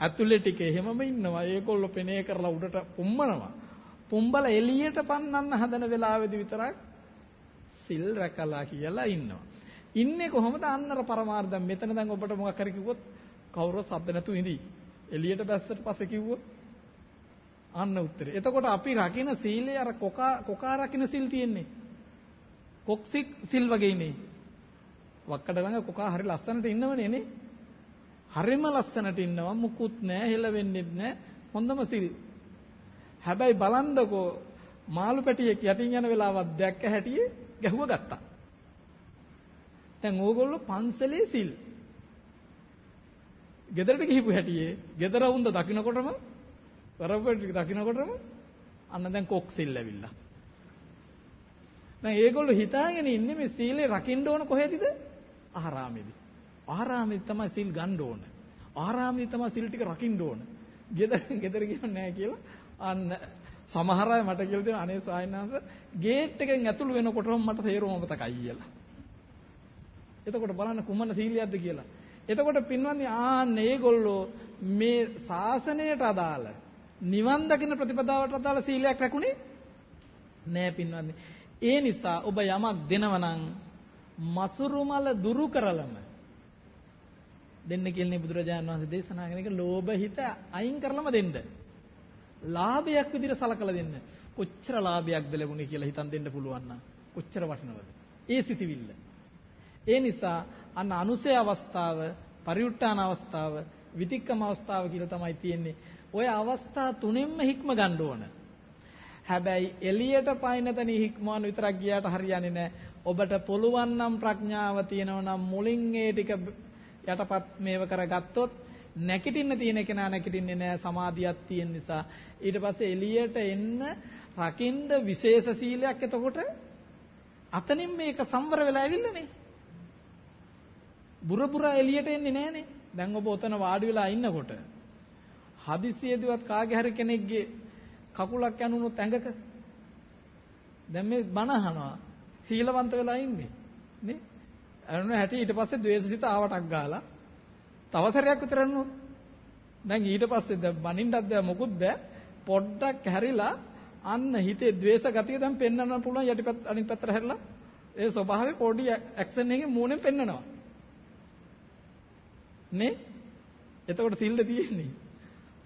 ඇතුලේ ටික එහෙමම ඉන්නවා. ඒගොල්ලෝ පෙනේ කරලා උඩට පුම්බනවා. පුම්බල එළියට පන්නන්න හදන වෙලාවෙදි විතරක් සිල් රැකලා කියලා ඉන්නවා. ඉන්නේ කොහොමද අන්නර පරමාර්ථ දැන් මෙතන දැන් ඔබට මොකක් හරි කිව්වොත් කවුරුත් සද්ද නැතු ඉඳී. එළියට බැස්සට පස්සේ කිව්වොත් අන්න උත්තරේ. එතකොට අපි රකින්න සීලය අර කොකා කොකා රකින්න සිල් තියෙන්නේ. කොක්සික් සිල් වගේ ඉන්නේ. වක්කඩ ළඟ කොකා හරි ලස්සනට ඉන්නවනේ නේ. හරිම ලස්සනට ඉන්නවා මුකුත් නැහැ හෙල වෙන්නෙත් නැහැ හොඳම සිල්. හැබැයි බලන්නකෝ මාළු පැටියෙක් යටින් යන වෙලාවක් දැක්ක හැටියේ ගැහුව ගත්තා. දැන් ඕගොල්ලෝ පන්සලේ සිල්. ගෙදරට ගිහිපු හැටියේ ගෙදර වුන්ද දකින්නකොටම වරපට දකින්නකොටම අන්න දැන් කොක් සිල් ඇවිල්ලා. දැන් ඒගොල්ලෝ හිතාගෙන ඉන්නේ මේ සීලේ රකින්න ඕන කොහෙදද? ආරාමේදී ආරාමෙදි තමයි සිල් ගන්න ඕන. ආරාමෙදි තමයි සිල් ටික රකින්න ඕන. ගෙදර ගෙදර කියන්නේ නැහැ කියලා අන්න සමහර අය මට කියලා දෙනවා අනේ ස්වාමීන් ගේට් එකෙන් ඇතුළු වෙනකොටම මට තේරුම මතකයි කියලා. එතකොට බලන්න කුමන සීලියක්ද කියලා. එතකොට පින්වත්නි ආන්න ඒගොල්ලෝ මේ ශාසනයට අදාළ නිවන් දකින්න ප්‍රතිපදාවට අදාළ සීලයක් රැකුනේ නෑ පින්වත්නි. ඒ නිසා ඔබ යමක් දෙනවනම් මසුරුමල දුරු කරලම දෙන්න කියන්නේ බුදුරජාණන් වහන්සේ දේශනා කරන එක ලෝභ හිත අයින් කරලම දෙන්න. ලාභයක් විදිහට සලකලා දෙන්න. කොච්චර ලාභයක්ද ලැබුණේ කියලා හිතන් දෙන්න පුළුවන් නම් කොච්චර වටිනවද? ඒ සිටිවිල්ල. ඒ නිසා අන්න අනුසය අවස්ථාව, පරිඋත්තාන අවස්ථාව, විතික්කම අවස්ථාව කියලා තමයි තියෙන්නේ. ওই අවස්ථා තුනෙන්ම හික්ම ගන්න ඕන. හැබැයි එළියට පයින් තැන හික්මවන විතරක් ගියාට හරියන්නේ නැහැ. ඔබට පුළුවන් නම් ප්‍රඥාව තියෙනවා නම් මුලින් ඒ ටික යටපත් මේව කරගත්තොත් නැගිටින්න තියෙන කෙනා නැගිටින්නේ නැහැ සමාධියක් තියෙන නිසා. ඊට පස්සේ එළියට එන්න රකින්න විශේෂ සීලයක් එතකොට අතනින් මේක සංවර වෙලා ඇවිල්ලානේ. බුර බුර එළියට එන්නේ නැහනේ දැන් ඔබ ඔතන වාඩි වෙලා ඉන්නකොට හදිසියෙදිවත් කාගේ හරි කෙනෙක්ගේ කකුලක් යනුනොත් ඇඟක. දැන් මේ බණ අහනවා. සීලවන්ත වෙලා ඉන්නේ. නේ? අනුන හැටි ඊට පස්සේ ද්වේෂසිත ආවටක් ගාලා තව සැරයක් විතර යනොත් දැන් ඊට පස්සේ දැන් බනින්නත් බෑ මොකුත් බෑ පොඩ්ඩක් හැරිලා අන්න හිතේ ද්වේෂ ගතිය දැන් පෙන්වන්න පුළුවන් යටිපත් අනිත් පැත්තට හැරිලා ඒ ස්වභාවය පොඩි ඇක්ෂන් එකකින් මූණෙන් පෙන්නනවා. නේ? එතකොට සිල්ද තියෙන්නේ.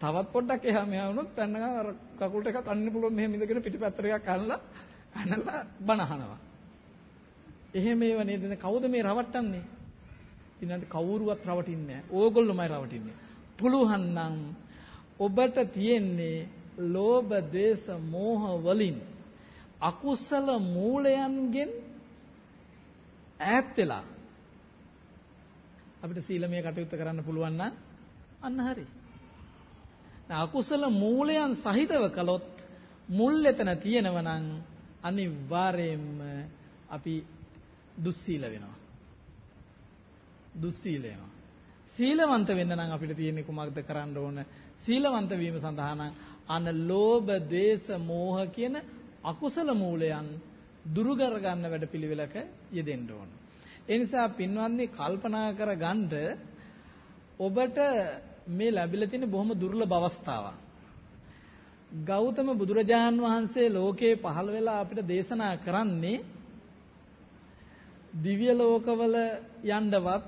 තවත් පොඩ්ඩක් එහා මෙහා වුණොත් පැන්න අර කකුල් ටිකක් අන්න පුළුවන් මෙහෙම ඉඳගෙන පිටිපැත්තට එකක් අල්ලලා අනලා බන අහනවා. එහෙම ඒව නේද කවුද මේ රවට්ටන්නේ? ඉතින් කවුරුවත් රවටින්නේ නැහැ. ඕගොල්ලෝමයි රවටින්නේ. පුළුවන් නම් ඔබට තියෙන්නේ ලෝභ, ද්වේෂ, මෝහ වලින් අකුසල මූලයන්ගෙන් ඈත් වෙලා අපිට සීලමය කටයුත්ත කරන්න පුළුවන් නම් අන්න හරි. අකුසල මූලයන් සහිතව කළොත් මුල් එතන තියෙනව නම් අනිවාර්යයෙන්ම අපි දුස්සීල වෙනවා. දුස්සීල වෙනවා. සීලවන්ත වෙන්න නම් අපිට තියෙන්නේ කුමක්ද කරන්න ඕන? සීලවන්ත වීම සඳහා නම් අන ලෝභ, ද්වේෂ, මෝහ කියන අකුසල මූලයන් දුරු කර ගන්න වැඩපිළිවෙලක යෙදෙන්න ඕන. ඒ නිසා පින්වත්නි කල්පනා කරගන්න ඔබට මේ ලැබිලා තියෙන බොහොම දුර්ලභ අවස්ථාවක්. ගෞතම බුදුරජාන් වහන්සේ ලෝකේ පහළ වෙලා අපිට දේශනා කරන්නේ දිව්‍ය ලෝකවල යන්නවත්,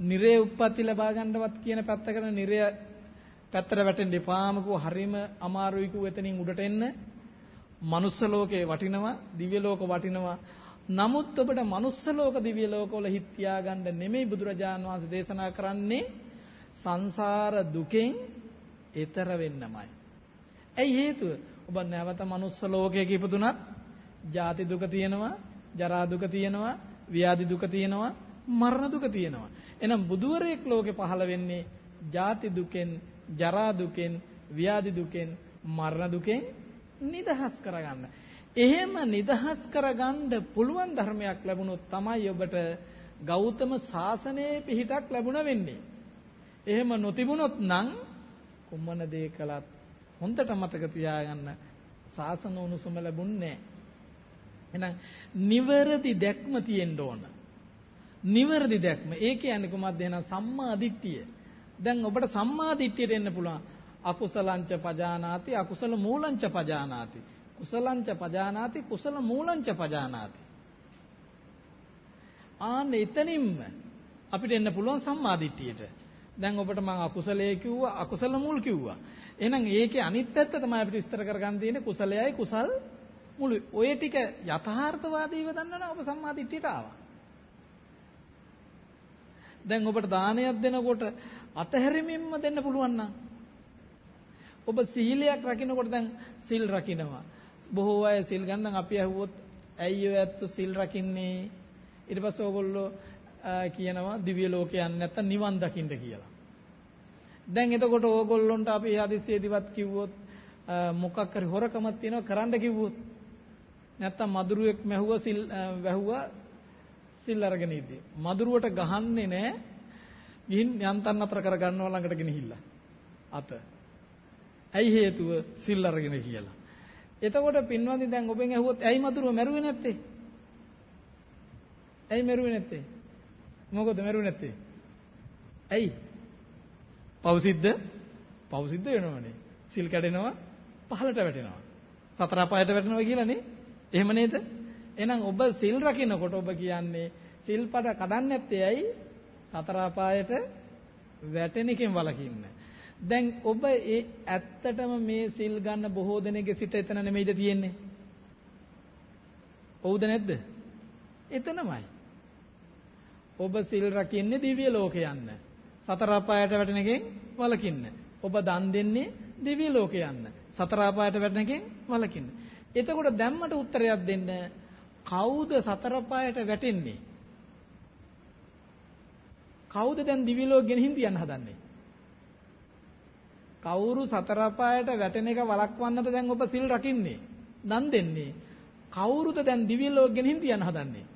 නිරේ උප්පත්ති ලබා ගන්නවත් කියන පැත්තකට නිරය පැත්තට වැටෙන්න එපාමකෝ හරීම අමාරුයි කිව්ව එතනින් උඩට එන්න. මනුස්ස ලෝකේ වටිනවා, දිව්‍ය ලෝක වටිනවා. නමුත් ඔබට මනුස්ස ලෝක දිව්‍ය ලෝකවල හිත තියාගන්න නෙමෙයි බුදුරජාන් වහන්සේ දේශනා කරන්නේ සංසාර දුකෙන් එතර වෙන්නමයි. ඇයි හේතුව? ඔබ නැවත මනුස්ස ලෝකයක ඉපදුනත් ජාති දුක තියෙනවා, ජරා දුක තියෙනවා, ව්‍යාධි දුක තියෙනවා, මරණ දුක තියෙනවා. එහෙනම් බුදුවරයෙක් ලෝකේ පහළ වෙන්නේ ජාති දුකෙන්, ජරා දුකෙන්, ව්‍යාධි දුකෙන්, මරණ දුකෙන් නිදහස් කරගන්න. එහෙම නිදහස් කරගන්න පුළුවන් ධර්මයක් ලැබුණොත් තමයි ඔබට ගෞතම සාසනයේ පිහිටක් ලැබුණ වෙන්නේ. එහෙම නොතිබුණොත් නම් කුමන දේ කළත් හොඳට මතක තියාගන්න සාසන උණුසුම ලැබුණේ නැහැ. එහෙනම් නිවැරදි දැක්ම තියෙන්න ඕන. නිවැරදි දැක්ම. ඒ කියන්නේ කොහොමද එහෙනම් සම්මා දිට්ඨිය. දැන් ඔබට සම්මා දිට්ඨියට එන්න පුළුවන්. අකුසලංච පජානාති අකුසල මූලංච පජානාති. කුසලංච පජානාති කුසල මූලංච පජානාති. ආන්න එතනින්ම අපිට එන්න පුළුවන් සම්මා දිට්ඨියට. දැන් ඔබට මම අකුසලයේ කිව්වා අකුසල මුල් කිව්වා. එහෙනම් ඒකේ අනිත් පැත්ත තමයි අපිට විස්තර කරගන්න තියෙන්නේ කුසලයයි කුසල් මුළු ඔය ටික යථාර්ථවාදීව දන්නවනම් ඔබ සම්මාදිට්ඨියට ආවා. දැන් ඔබට දානයක් දෙනකොට අතහැරීමෙන්ම දෙන්න පුළුවන් නම් ඔබ සීලයක් රකින්නකොට දැන් සිල් රකින්නවා. බොහෝ අය සිල් ගන්න අපි අහුවොත් ඇයි ඔය ඇත්ත සිල් රකින්නේ? ඊට පස්සේ ඕගොල්ලෝ කියනවා දිව්‍ය ලෝකේ යන්නේ නැත්තම් නිවන් දකින්න කියලා. දැන් එතකොට ඕගොල්ලොන්ට අපි හදිස්සියේදීවත් කිව්වොත් මොකක් හරි හොරකමක් තියෙනවා කරන්න කිව්වොත් නැත්තම් මදුරුවෙක් මැහුවා සිල් වැහුවා සිල් අරගෙන ඉදී. මදුරුවට ගහන්නේ නැහැ. ගිහින් යන්තම් අතර කර ගන්නවා ළඟට ගෙනහිල්ලා. අත. ඇයි හේතුව සිල් අරගෙන කියලා. එතකොට පින්වන්දි දැන් ඔබෙන් ඇහුවොත් ඇයි මදුරුව මැරුවේ නැත්තේ? ඇයි මැරුවේ නැත්තේ? මොකද මැරුවේ නැත්තේ? ඇයි? පෞසිද්ධ පෞසිද්ධ වෙනවනේ. සිල් කැඩෙනවා පහලට වැටෙනවා. සතර අපායට වැටෙනවා කියලානේ. එහෙම නේද? එහෙනම් ඔබ සිල් රකින්නකොට ඔබ කියන්නේ සිල්පද කඩන්නේ නැත්තේ ඇයි? සතර අපායට වැටෙන එකෙන් වළකින්න. දැන් ඔබ ඒ ඇත්තටම මේ සිල් ගන්න බොහෝ දෙනෙක්ගේ සිත එතන නෙමෙයිද තියෙන්නේ? ඔව්ද නැද්ද? එතනමයි. ඔබ සිල් රකින්නේ දිව්‍ය ලෝකේ යන්න. සතර අපායට වැටෙන එකෙන් වළකින්න. ඔබ දන් දෙන්නේ දිව්‍ය ලෝකේ යන්න. සතර අපායට වැටෙන එකෙන් වළකින්න. එතකොට දැම්මට උත්තරයක් දෙන්න කවුද සතර අපායට වැටෙන්නේ? කවුද දැන් දිව්‍ය ලෝක ගෙනihin තියන්න හදන්නේ? කවුරු සතර අපායට වැටෙන එක වළක්වන්නට දැන් ඔබ සිල් රකින්නේ? දන් දෙන්නේ? කවුරුද දැන් දිව්‍ය ලෝක ගෙනihin තියන්න හදන්නේ?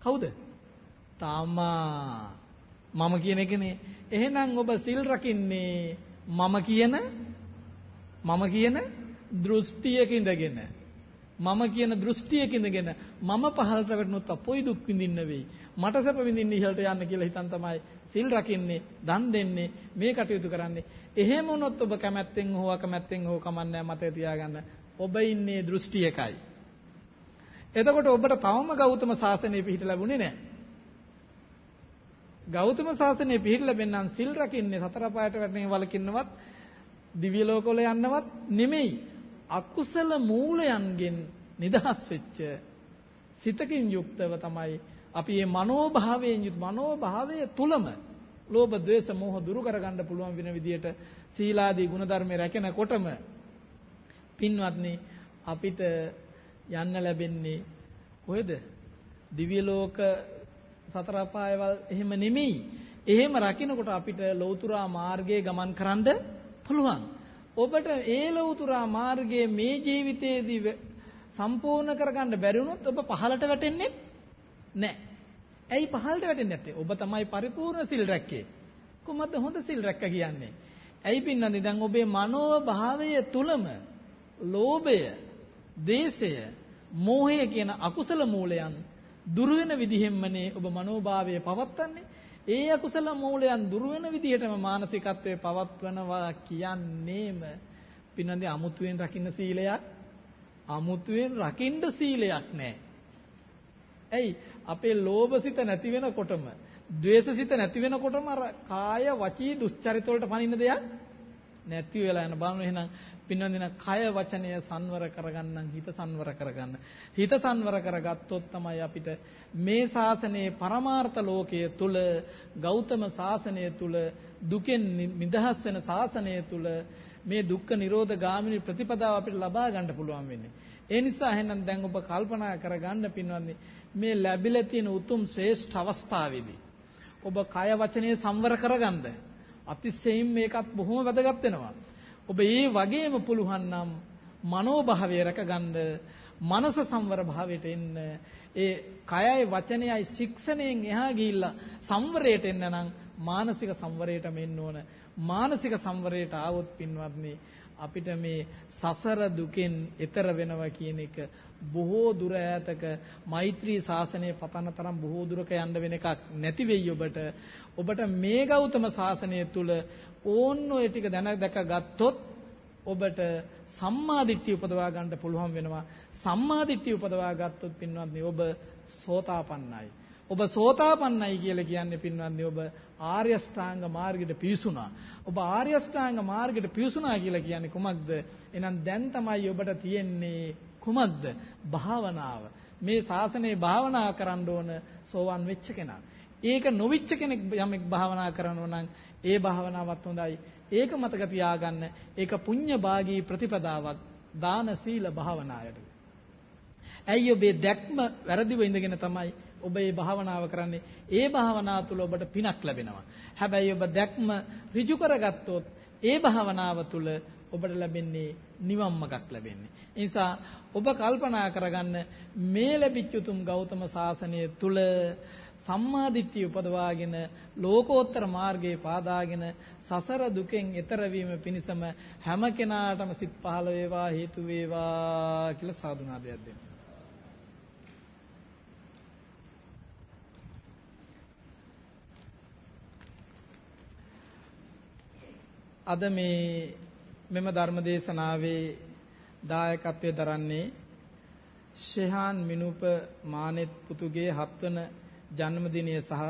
කවුද? තමා මම කියන එකනේ. එහෙනම් ඔබ සිල් රකින්නේ මම කියන මම කියන දෘෂ්ටියක ඉඳගෙන. මම කියන දෘෂ්ටියක ඉඳගෙන මම පහළට වැටුනොත් අපොයි දුක් විඳින්න වෙයි. මට සැප විඳින්න ඉහළට යන්න කියලා හිතන් තමයි සිල් රකින්නේ, දන් දෙන්නේ, මේ කටයුතු කරන්නේ. එහෙම වුණොත් ඔබ කැමැත්තෙන් හෝ අකමැත්තෙන් හෝ කමන්නේ මතය තියාගන්න. ඔබ ඉන්නේ දෘෂ්ටියකයි. එතකොට ඔබට තවම ගෞතම සාසනය පිහිට ලැබුණේ නැහැ. ගෞතම සාසනය පිහිට ලැබෙන්නම් සිල් රකින්නේ සතර පායට වැටෙන වලකින්නවත් දිව්‍ය ලෝකවල යන්නවත් නෙමෙයි. අකුසල මූලයන්ගෙන් නිදහස් වෙච්ච සිතකින් යුක්තව තමයි අපි මේ මනෝභාවයෙන් යුත් මනෝභාවය තුලම ලෝභ ද්වේෂ මෝහ දුරු කරගන්න පුළුවන් වෙන විදියට සීලාදී ගුණධර්ම රැකෙනකොටම පින්වත්නි අපිට යන්න ලැබෙන්නේ කොහෙද? දිව්‍ය ලෝක සතර අපායවල එහෙම නෙමෙයි. එහෙම රකින්නකොට අපිට ලෞතුරා මාර්ගයේ ගමන් කරන්න පුළුවන්. ඔබට ඒ ලෞතුරා මාර්ගයේ මේ ජීවිතයේදී සම්පූර්ණ කරගන්න බැරි වුණොත් ඔබ පහලට වැටෙන්නේ නැහැ. ඇයි පහලට වැටෙන්නේ නැත්තේ? ඔබ තමයි පරිපූර්ණ සිල් රැක්කේ. කොහොමද හොඳ සිල් රැක්ක කියන්නේ? ඇයි පින්නන්නේ දැන් ඔබේ මනෝභාවය තුලම ලෝභය, දේශය, මෝහය කියන අකුසල මූලයන් දුරු වෙන විදිහෙන්මනේ ඔබ මනෝභාවය පවත්න්නේ. ඒ අකුසල මූලයන් දුරු වෙන විදිහටම මානසිකත්වයේ පවත්වනවා කියන්නේම පින්නන්නේ අමුතුවෙන් රකින්න සීලයක් අමුතුවෙන් රකින්න සීලයක් නෑ. ඇයි අපේ ලෝභසිත නැති වෙනකොටම, ද්වේෂසිත නැති වෙනකොටම අර කාය වචී දුස්චරිත වලට පනින්න දෙයක් නැති වෙලා යන බලන්න එහෙනම් පින්නන්දින කය වචනය සංවර කරගන්නම් හිත සංවර කරගන්න. හිත සංවර කරගත්තොත් තමයි අපිට මේ ශාසනයේ පරමාර්ථ ලෝකයේ තුල ගෞතම ශාසනය තුල දුකෙන් නිදහස් වෙන ශාසනය තුල මේ දුක්ඛ නිරෝධ ගාමිනී ප්‍රතිපදාව අපිට ලබා ගන්න පුළුවන් වෙන්නේ. ඒ නිසා එහෙනම් දැන් ඔබ කල්පනා කරගන්න පින්වත්නි මේ ලැබිලා තියෙන උතුම් ශ්‍රේෂ්ඨ අවස්ථාවේදී ඔබ කය වචනේ සංවර කරගන්න අතිශයින් මේකත් බොහොම වැදගත් වෙනවා. ඔබ ඒ වගේම පුළුවන් නම් මනෝභාවය රැකගන්න මනස සංවර භාවයට එන්න ඒ කයයි වචනයයි ශික්ෂණයෙන් එහා ගිහිල්ලා සංවරයට එන්න නම් මානසික සංවරයටම එන්න ඕන මානසික සංවරයට ආවොත් පින්වත්නි අපිට මේ සසර දුකෙන් එතර වෙනවා කියන එක බොහෝ දුර ඈතක මෛත්‍රී ශාසනය පතන තරම් බොහෝ දුරක යන්න වෙන එකක් නැති වෙයි ඔබට. ඔබට මේ ගෞතම ශාසනය තුල ඕන්න ඔය ටික දැන දැක ගත්තොත් ඔබට සම්මාදිට්ඨිය උපදවා ගන්න පුළුවන් වෙනවා. සම්මාදිට්ඨිය උපදවා ගත්තොත් පින්වත්නි ඔබ සෝතාපන්නයි. ඔබ සෝතාපන්නයි කියලා කියන්නේ පින්වත්නි ඔබ ආර්ය ශ්‍රාංග මාර්ගයට පිවිසුණා. ඔබ ආර්ය ශ්‍රාංග මාර්ගයට පිවිසුණා කියලා කියන්නේ කුමක්ද? එහෙනම් දැන් තමයි ඔබට තියෙන්නේ කුමක්ද? භාවනාව. මේ ශාසනයේ භාවනා කරන්න ඕන සෝවන් වෙච්ච කෙනා. ඒක නොවිච්ච කෙනෙක් යමෙක් භාවනා කරනවා නම් ඒ භාවනාවත් හොඳයි. ඒක මතක තියාගන්න. ඒක පුඤ්ඤ භාගී ප්‍රතිපදාවක්. දාන සීල භාවනායට. ඇයි ඔබේ දැක්ම වැරදිව ඉඳගෙන තමයි ඔබ මේ භාවනාව කරන්නේ. ඒ භාවනාව තුළ ඔබට පිනක් ලැබෙනවා. හැබැයි ඔබ දැක්ම ඍජු කරගත්තොත් ඒ භාවනාව තුළ ඔබට ලැබෙන්නේ නිවන් මගක් ලැබෙන්නේ. ඒ නිසා ඔබ කල්පනා කරගන්න මේ ලැබිච්ච උතුම් ගෞතම සාසනය තුළ සම්මා දිට්ඨිය උපදවාගෙන ලෝකෝත්තර මාර්ගයේ පාදාගෙන සසර දුකෙන් එතර වීම පිණිසම හැම කෙනාටම සිත් පහළ වේවා හේතු වේවා කියලා සාදුනාදයක් දෙන්න. අද මේ මෙම ධර්ම දේශනාවේ දායකත්වයේ දරන්නේ ෂෙහාන් මිනුප මානෙත් පුතුගේ හත්වන ජන්මදිනය සහ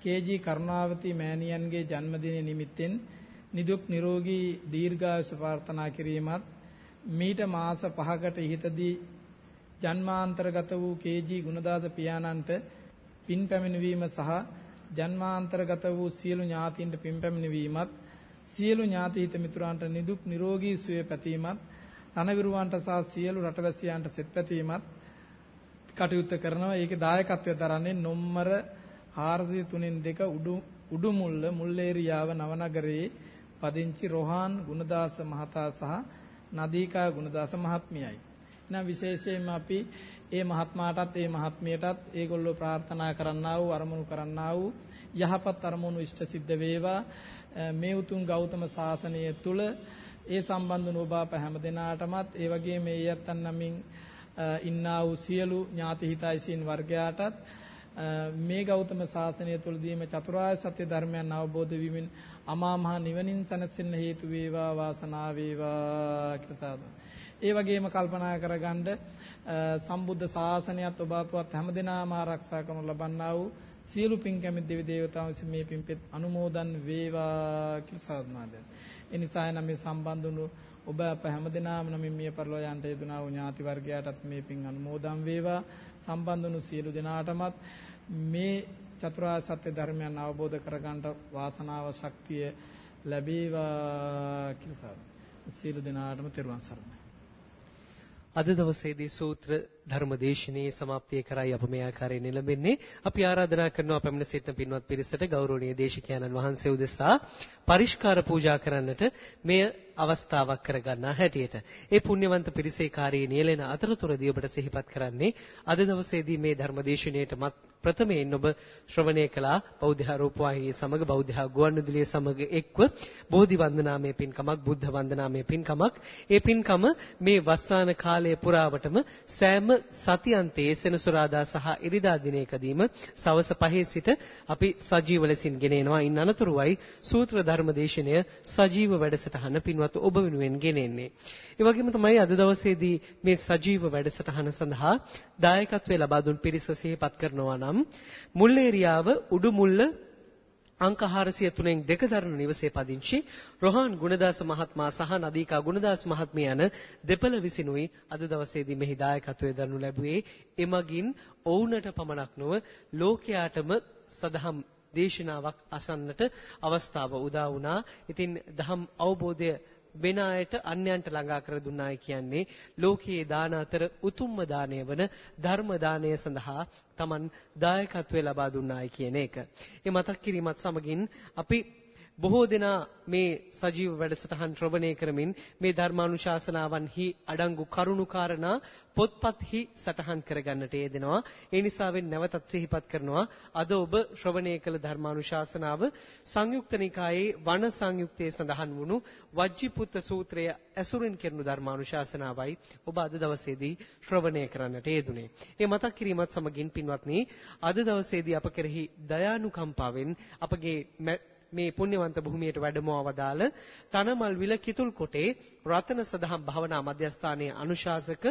කේජී කරුණාවති මෑණියන්ගේ ජන්මදිනය නිමිත්තෙන් නිදුක් නිරෝගී දීර්ඝායුෂ ප්‍රාර්ථනා කිරීමත් මීට මාස 5කට ඉහතදී ජන්මාන්තරගත වූ කේජී ගුණදාස පියාණන්ට පින් පැමිණවීම සහ ජන්මාන්තරගත වූ සියලු ඥාතීන්ට පින් පැමිණවීමත් සියලු ඥාති හිත මිතුරන්ට නිදුක් නිරෝගී සුවය පැතීමත් රණවිරුවන්ට සහ සියලු රටවැසියන්ට සෙත් පැතීමත් කටයුත්ත කරනවා. ඒකේ දායකත්වය දරන්නේ නොම්මර 403 උඩු උඩුමුල්ල මුල්ලේරියාව නවනගරයේ පදිංචි රොහාන් ගුණදාස මහතා සහ නදීකා ගුණදාස මහත්මියයි. එහෙනම් විශේෂයෙන්ම අපි ඒ මහත්මාටත් ඒ මහත්මියටත් ඒගොල්ලෝ ප්‍රාර්ථනා කරන්නා වූ අරමුණු කරන්නා වූ යහපත් අරමුණු ඉෂ්ට සිද්ධ වේවා මේ උතුම් ගෞතම සාසනය තුල ඒ සම්බන්ධ නොබාප හැම දිනාටමත් ඒ වගේම මේ යත්තන් නමින් ඉන්නා වූ සියලු ඥාති හිතයිසින් වර්ගයාටත් මේ ගෞතම සාසනය තුලදීම චතුරාර්ය සත්‍ය ධර්මයන් අවබෝධ වීමෙන් අමා මහ නිවනින් සැනසෙන්න හේතු වේවා වාසනාව වේවා කියලා ඒ වගේම කල්පනා කරගන්න සම්බුද්ධ ශාසනයත් ඔබ අපවත් හැමදෙනාම ආරක්ෂා කරනු ලබන්නා වූ සියලු පින් කැමති දෙවි දේවතාවුන් විසින් මේ පින්පෙත් අනුමෝදන් වේවා කියලා සාදුනාදෙන්. ඒ නිසා එනම් මේ සම්බන්ධ වුණු ඔබ අප හැමදෙනාම නමින් මිය පරලෝ යන්ට යෙදුනා වූ ඥාති වර්ගයාටත් මේ පින් අනුමෝදන් වේවා. සම්බන්ධ වුණු සියලු දෙනාටමත් මේ චතුරාර්ය සත්‍ය ධර්මයන් අවබෝධ කරගන්නට වාසනාව ශක්තිය ලැබේවා කියලා සියලු දෙනාටම තෙරුවන් සරණයි. අද දවසේදී සූත්‍ර ධර්මදේශනයේ સમાප්තිය කරයි අප මේ ආකාරයෙන් නිලඹෙන්නේ. අපි ආරාධනා කරනවා පැමිණ සිටින පින්වත් පිරිසට ගෞරවනීය දේශකයන්න් වහන්සේ උදෙසා පරිස්කාර පූජා කරන්නට මෙය අවස්ථාවක් කරගන්නා හැටියට. ඒ පුණ්‍යවන්ත පිරිසේ කාර්යයේ නියැලෙන අතරතුරදී ඔබට සිහිපත් කරන්නේ අද දවසේදී මේ ධර්මදේශනයේට මත් ප්‍රථමයෙන් ඔබ ශ්‍රවණය කළා බෞද්ධ රූපවාහිනිය සමග බෞද්ධ ගුවන්විදුලිය සමග එක්ව බෝධි වන්දනාමය පින්කමක් බුද්ධ වන්දනාමය පින්කමක් ඒ පින්කම මේ වස්සාන කාලය පුරාවටම සෑම සතියන්තයේ සෙනසුරාදා සහ ඉරිදා දිනයකදීම සවස 5 සිට අපි සජීව ලෙසින් ගෙනෙනවා. ඉන් අනතුරුවයි සූත්‍ර ධර්ම දේශනය සජීව වැඩසටහන පින්වත් ඔබ වෙනුවෙන් ගෙනෙන්නේ. ඒ වගේම තමයි අද දවසේදී මේ සජීව වැඩසටහන සඳහා දායකත්වයේ ලබා දුන් පිරිස සිහිපත් කරනවා නම් මුල්ලේරියාව උඩුමුල්ල අංක 403න් දෙක දරන නිවසේ පදිංචි රොහාන් ගුණදාස මහත්මයා සහ නදීකා ගුණදාස මහත්මිය යන දෙපළ විසිනුයි අද දවසේදී මෙහි දායකත්වයේ දරනු ලැබුවේ එමගින් ඔවුන්ට පමණක් නොව ලෝකයාටම සදහම් දේශනාවක් අසන්නට අවස්ථාව උදා වුණා. ඉතින් දහම් අවබෝධය වෙන අයට අන්‍යයන්ට ළඟා කර දුන්නායි කියන්නේ ලෝකයේ දාන අතර උතුම්ම දාණය වන ධර්ම දාණය සඳහා Taman දායකත්වය ලබා දුන්නායි කියන එක. ඒ මතක් කිරීමත් සමගින් අපි බොහෝ දෙනා මේ සජීව වැඩසටහන් ශ්‍රවණය කරමින් මේ ධර්මානුශාසනාවන්හි අඩංගු කරුණු කාරණා පොත්පත්හි සටහන් කරගන්නට යෙදෙනවා. ඒ නිසාවෙන් නැවතත් සිහිපත් කරනවා අද ඔබ ශ්‍රවණය කළ ධර්මානුශාසනාව සංයුක්ත නිකායේ වන සංයුක්තයේ සඳහන් වුණු වජ්ජිපුත්ත සූත්‍රය ඇසුරින් කෙරෙනු ධර්මානුශාසනාවයි ඔබ අද දවසේදී ශ්‍රවණය කරන්නට යෙදුනේ. ඒ මතක් කිරීමත් සමගින් පින්වත්නි අද දවසේදී අප කෙරෙහි දයානුකම්පාවෙන් අපගේ මේ පුණ්‍යවන්ත භූමියට වැඩමව වදාළ තනමල් විල කිතුල් කොටේ රතන සදහම් භවනා මධ්‍යස්ථානයේ අනුශාසක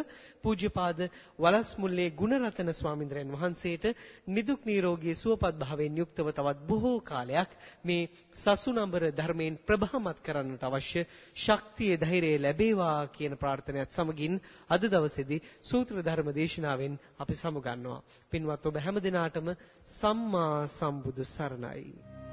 පූජ්‍යපාද වලස්මුල්ලේ ගුණරතන ස්වාමින්ද්‍රයන් වහන්සේට නිදුක් නිරෝගී සුවපත් භාවයෙන් යුක්තව තවත් බොහෝ කාලයක් මේ සසුනඹර ධර්මයෙන් ප්‍රභාමත් කරන්නට අවශ්‍ය ශක්තිය ධෛර්යය ලැබේවා කියන ප්‍රාර්ථනාවත් සමගින් අද දවසේදී සූත්‍ර ධර්ම දේශනාවෙන් අපි සමුගන්නවා. පින්වත් ඔබ හැම දිනාටම සම්මා සම්බුදු සරණයි.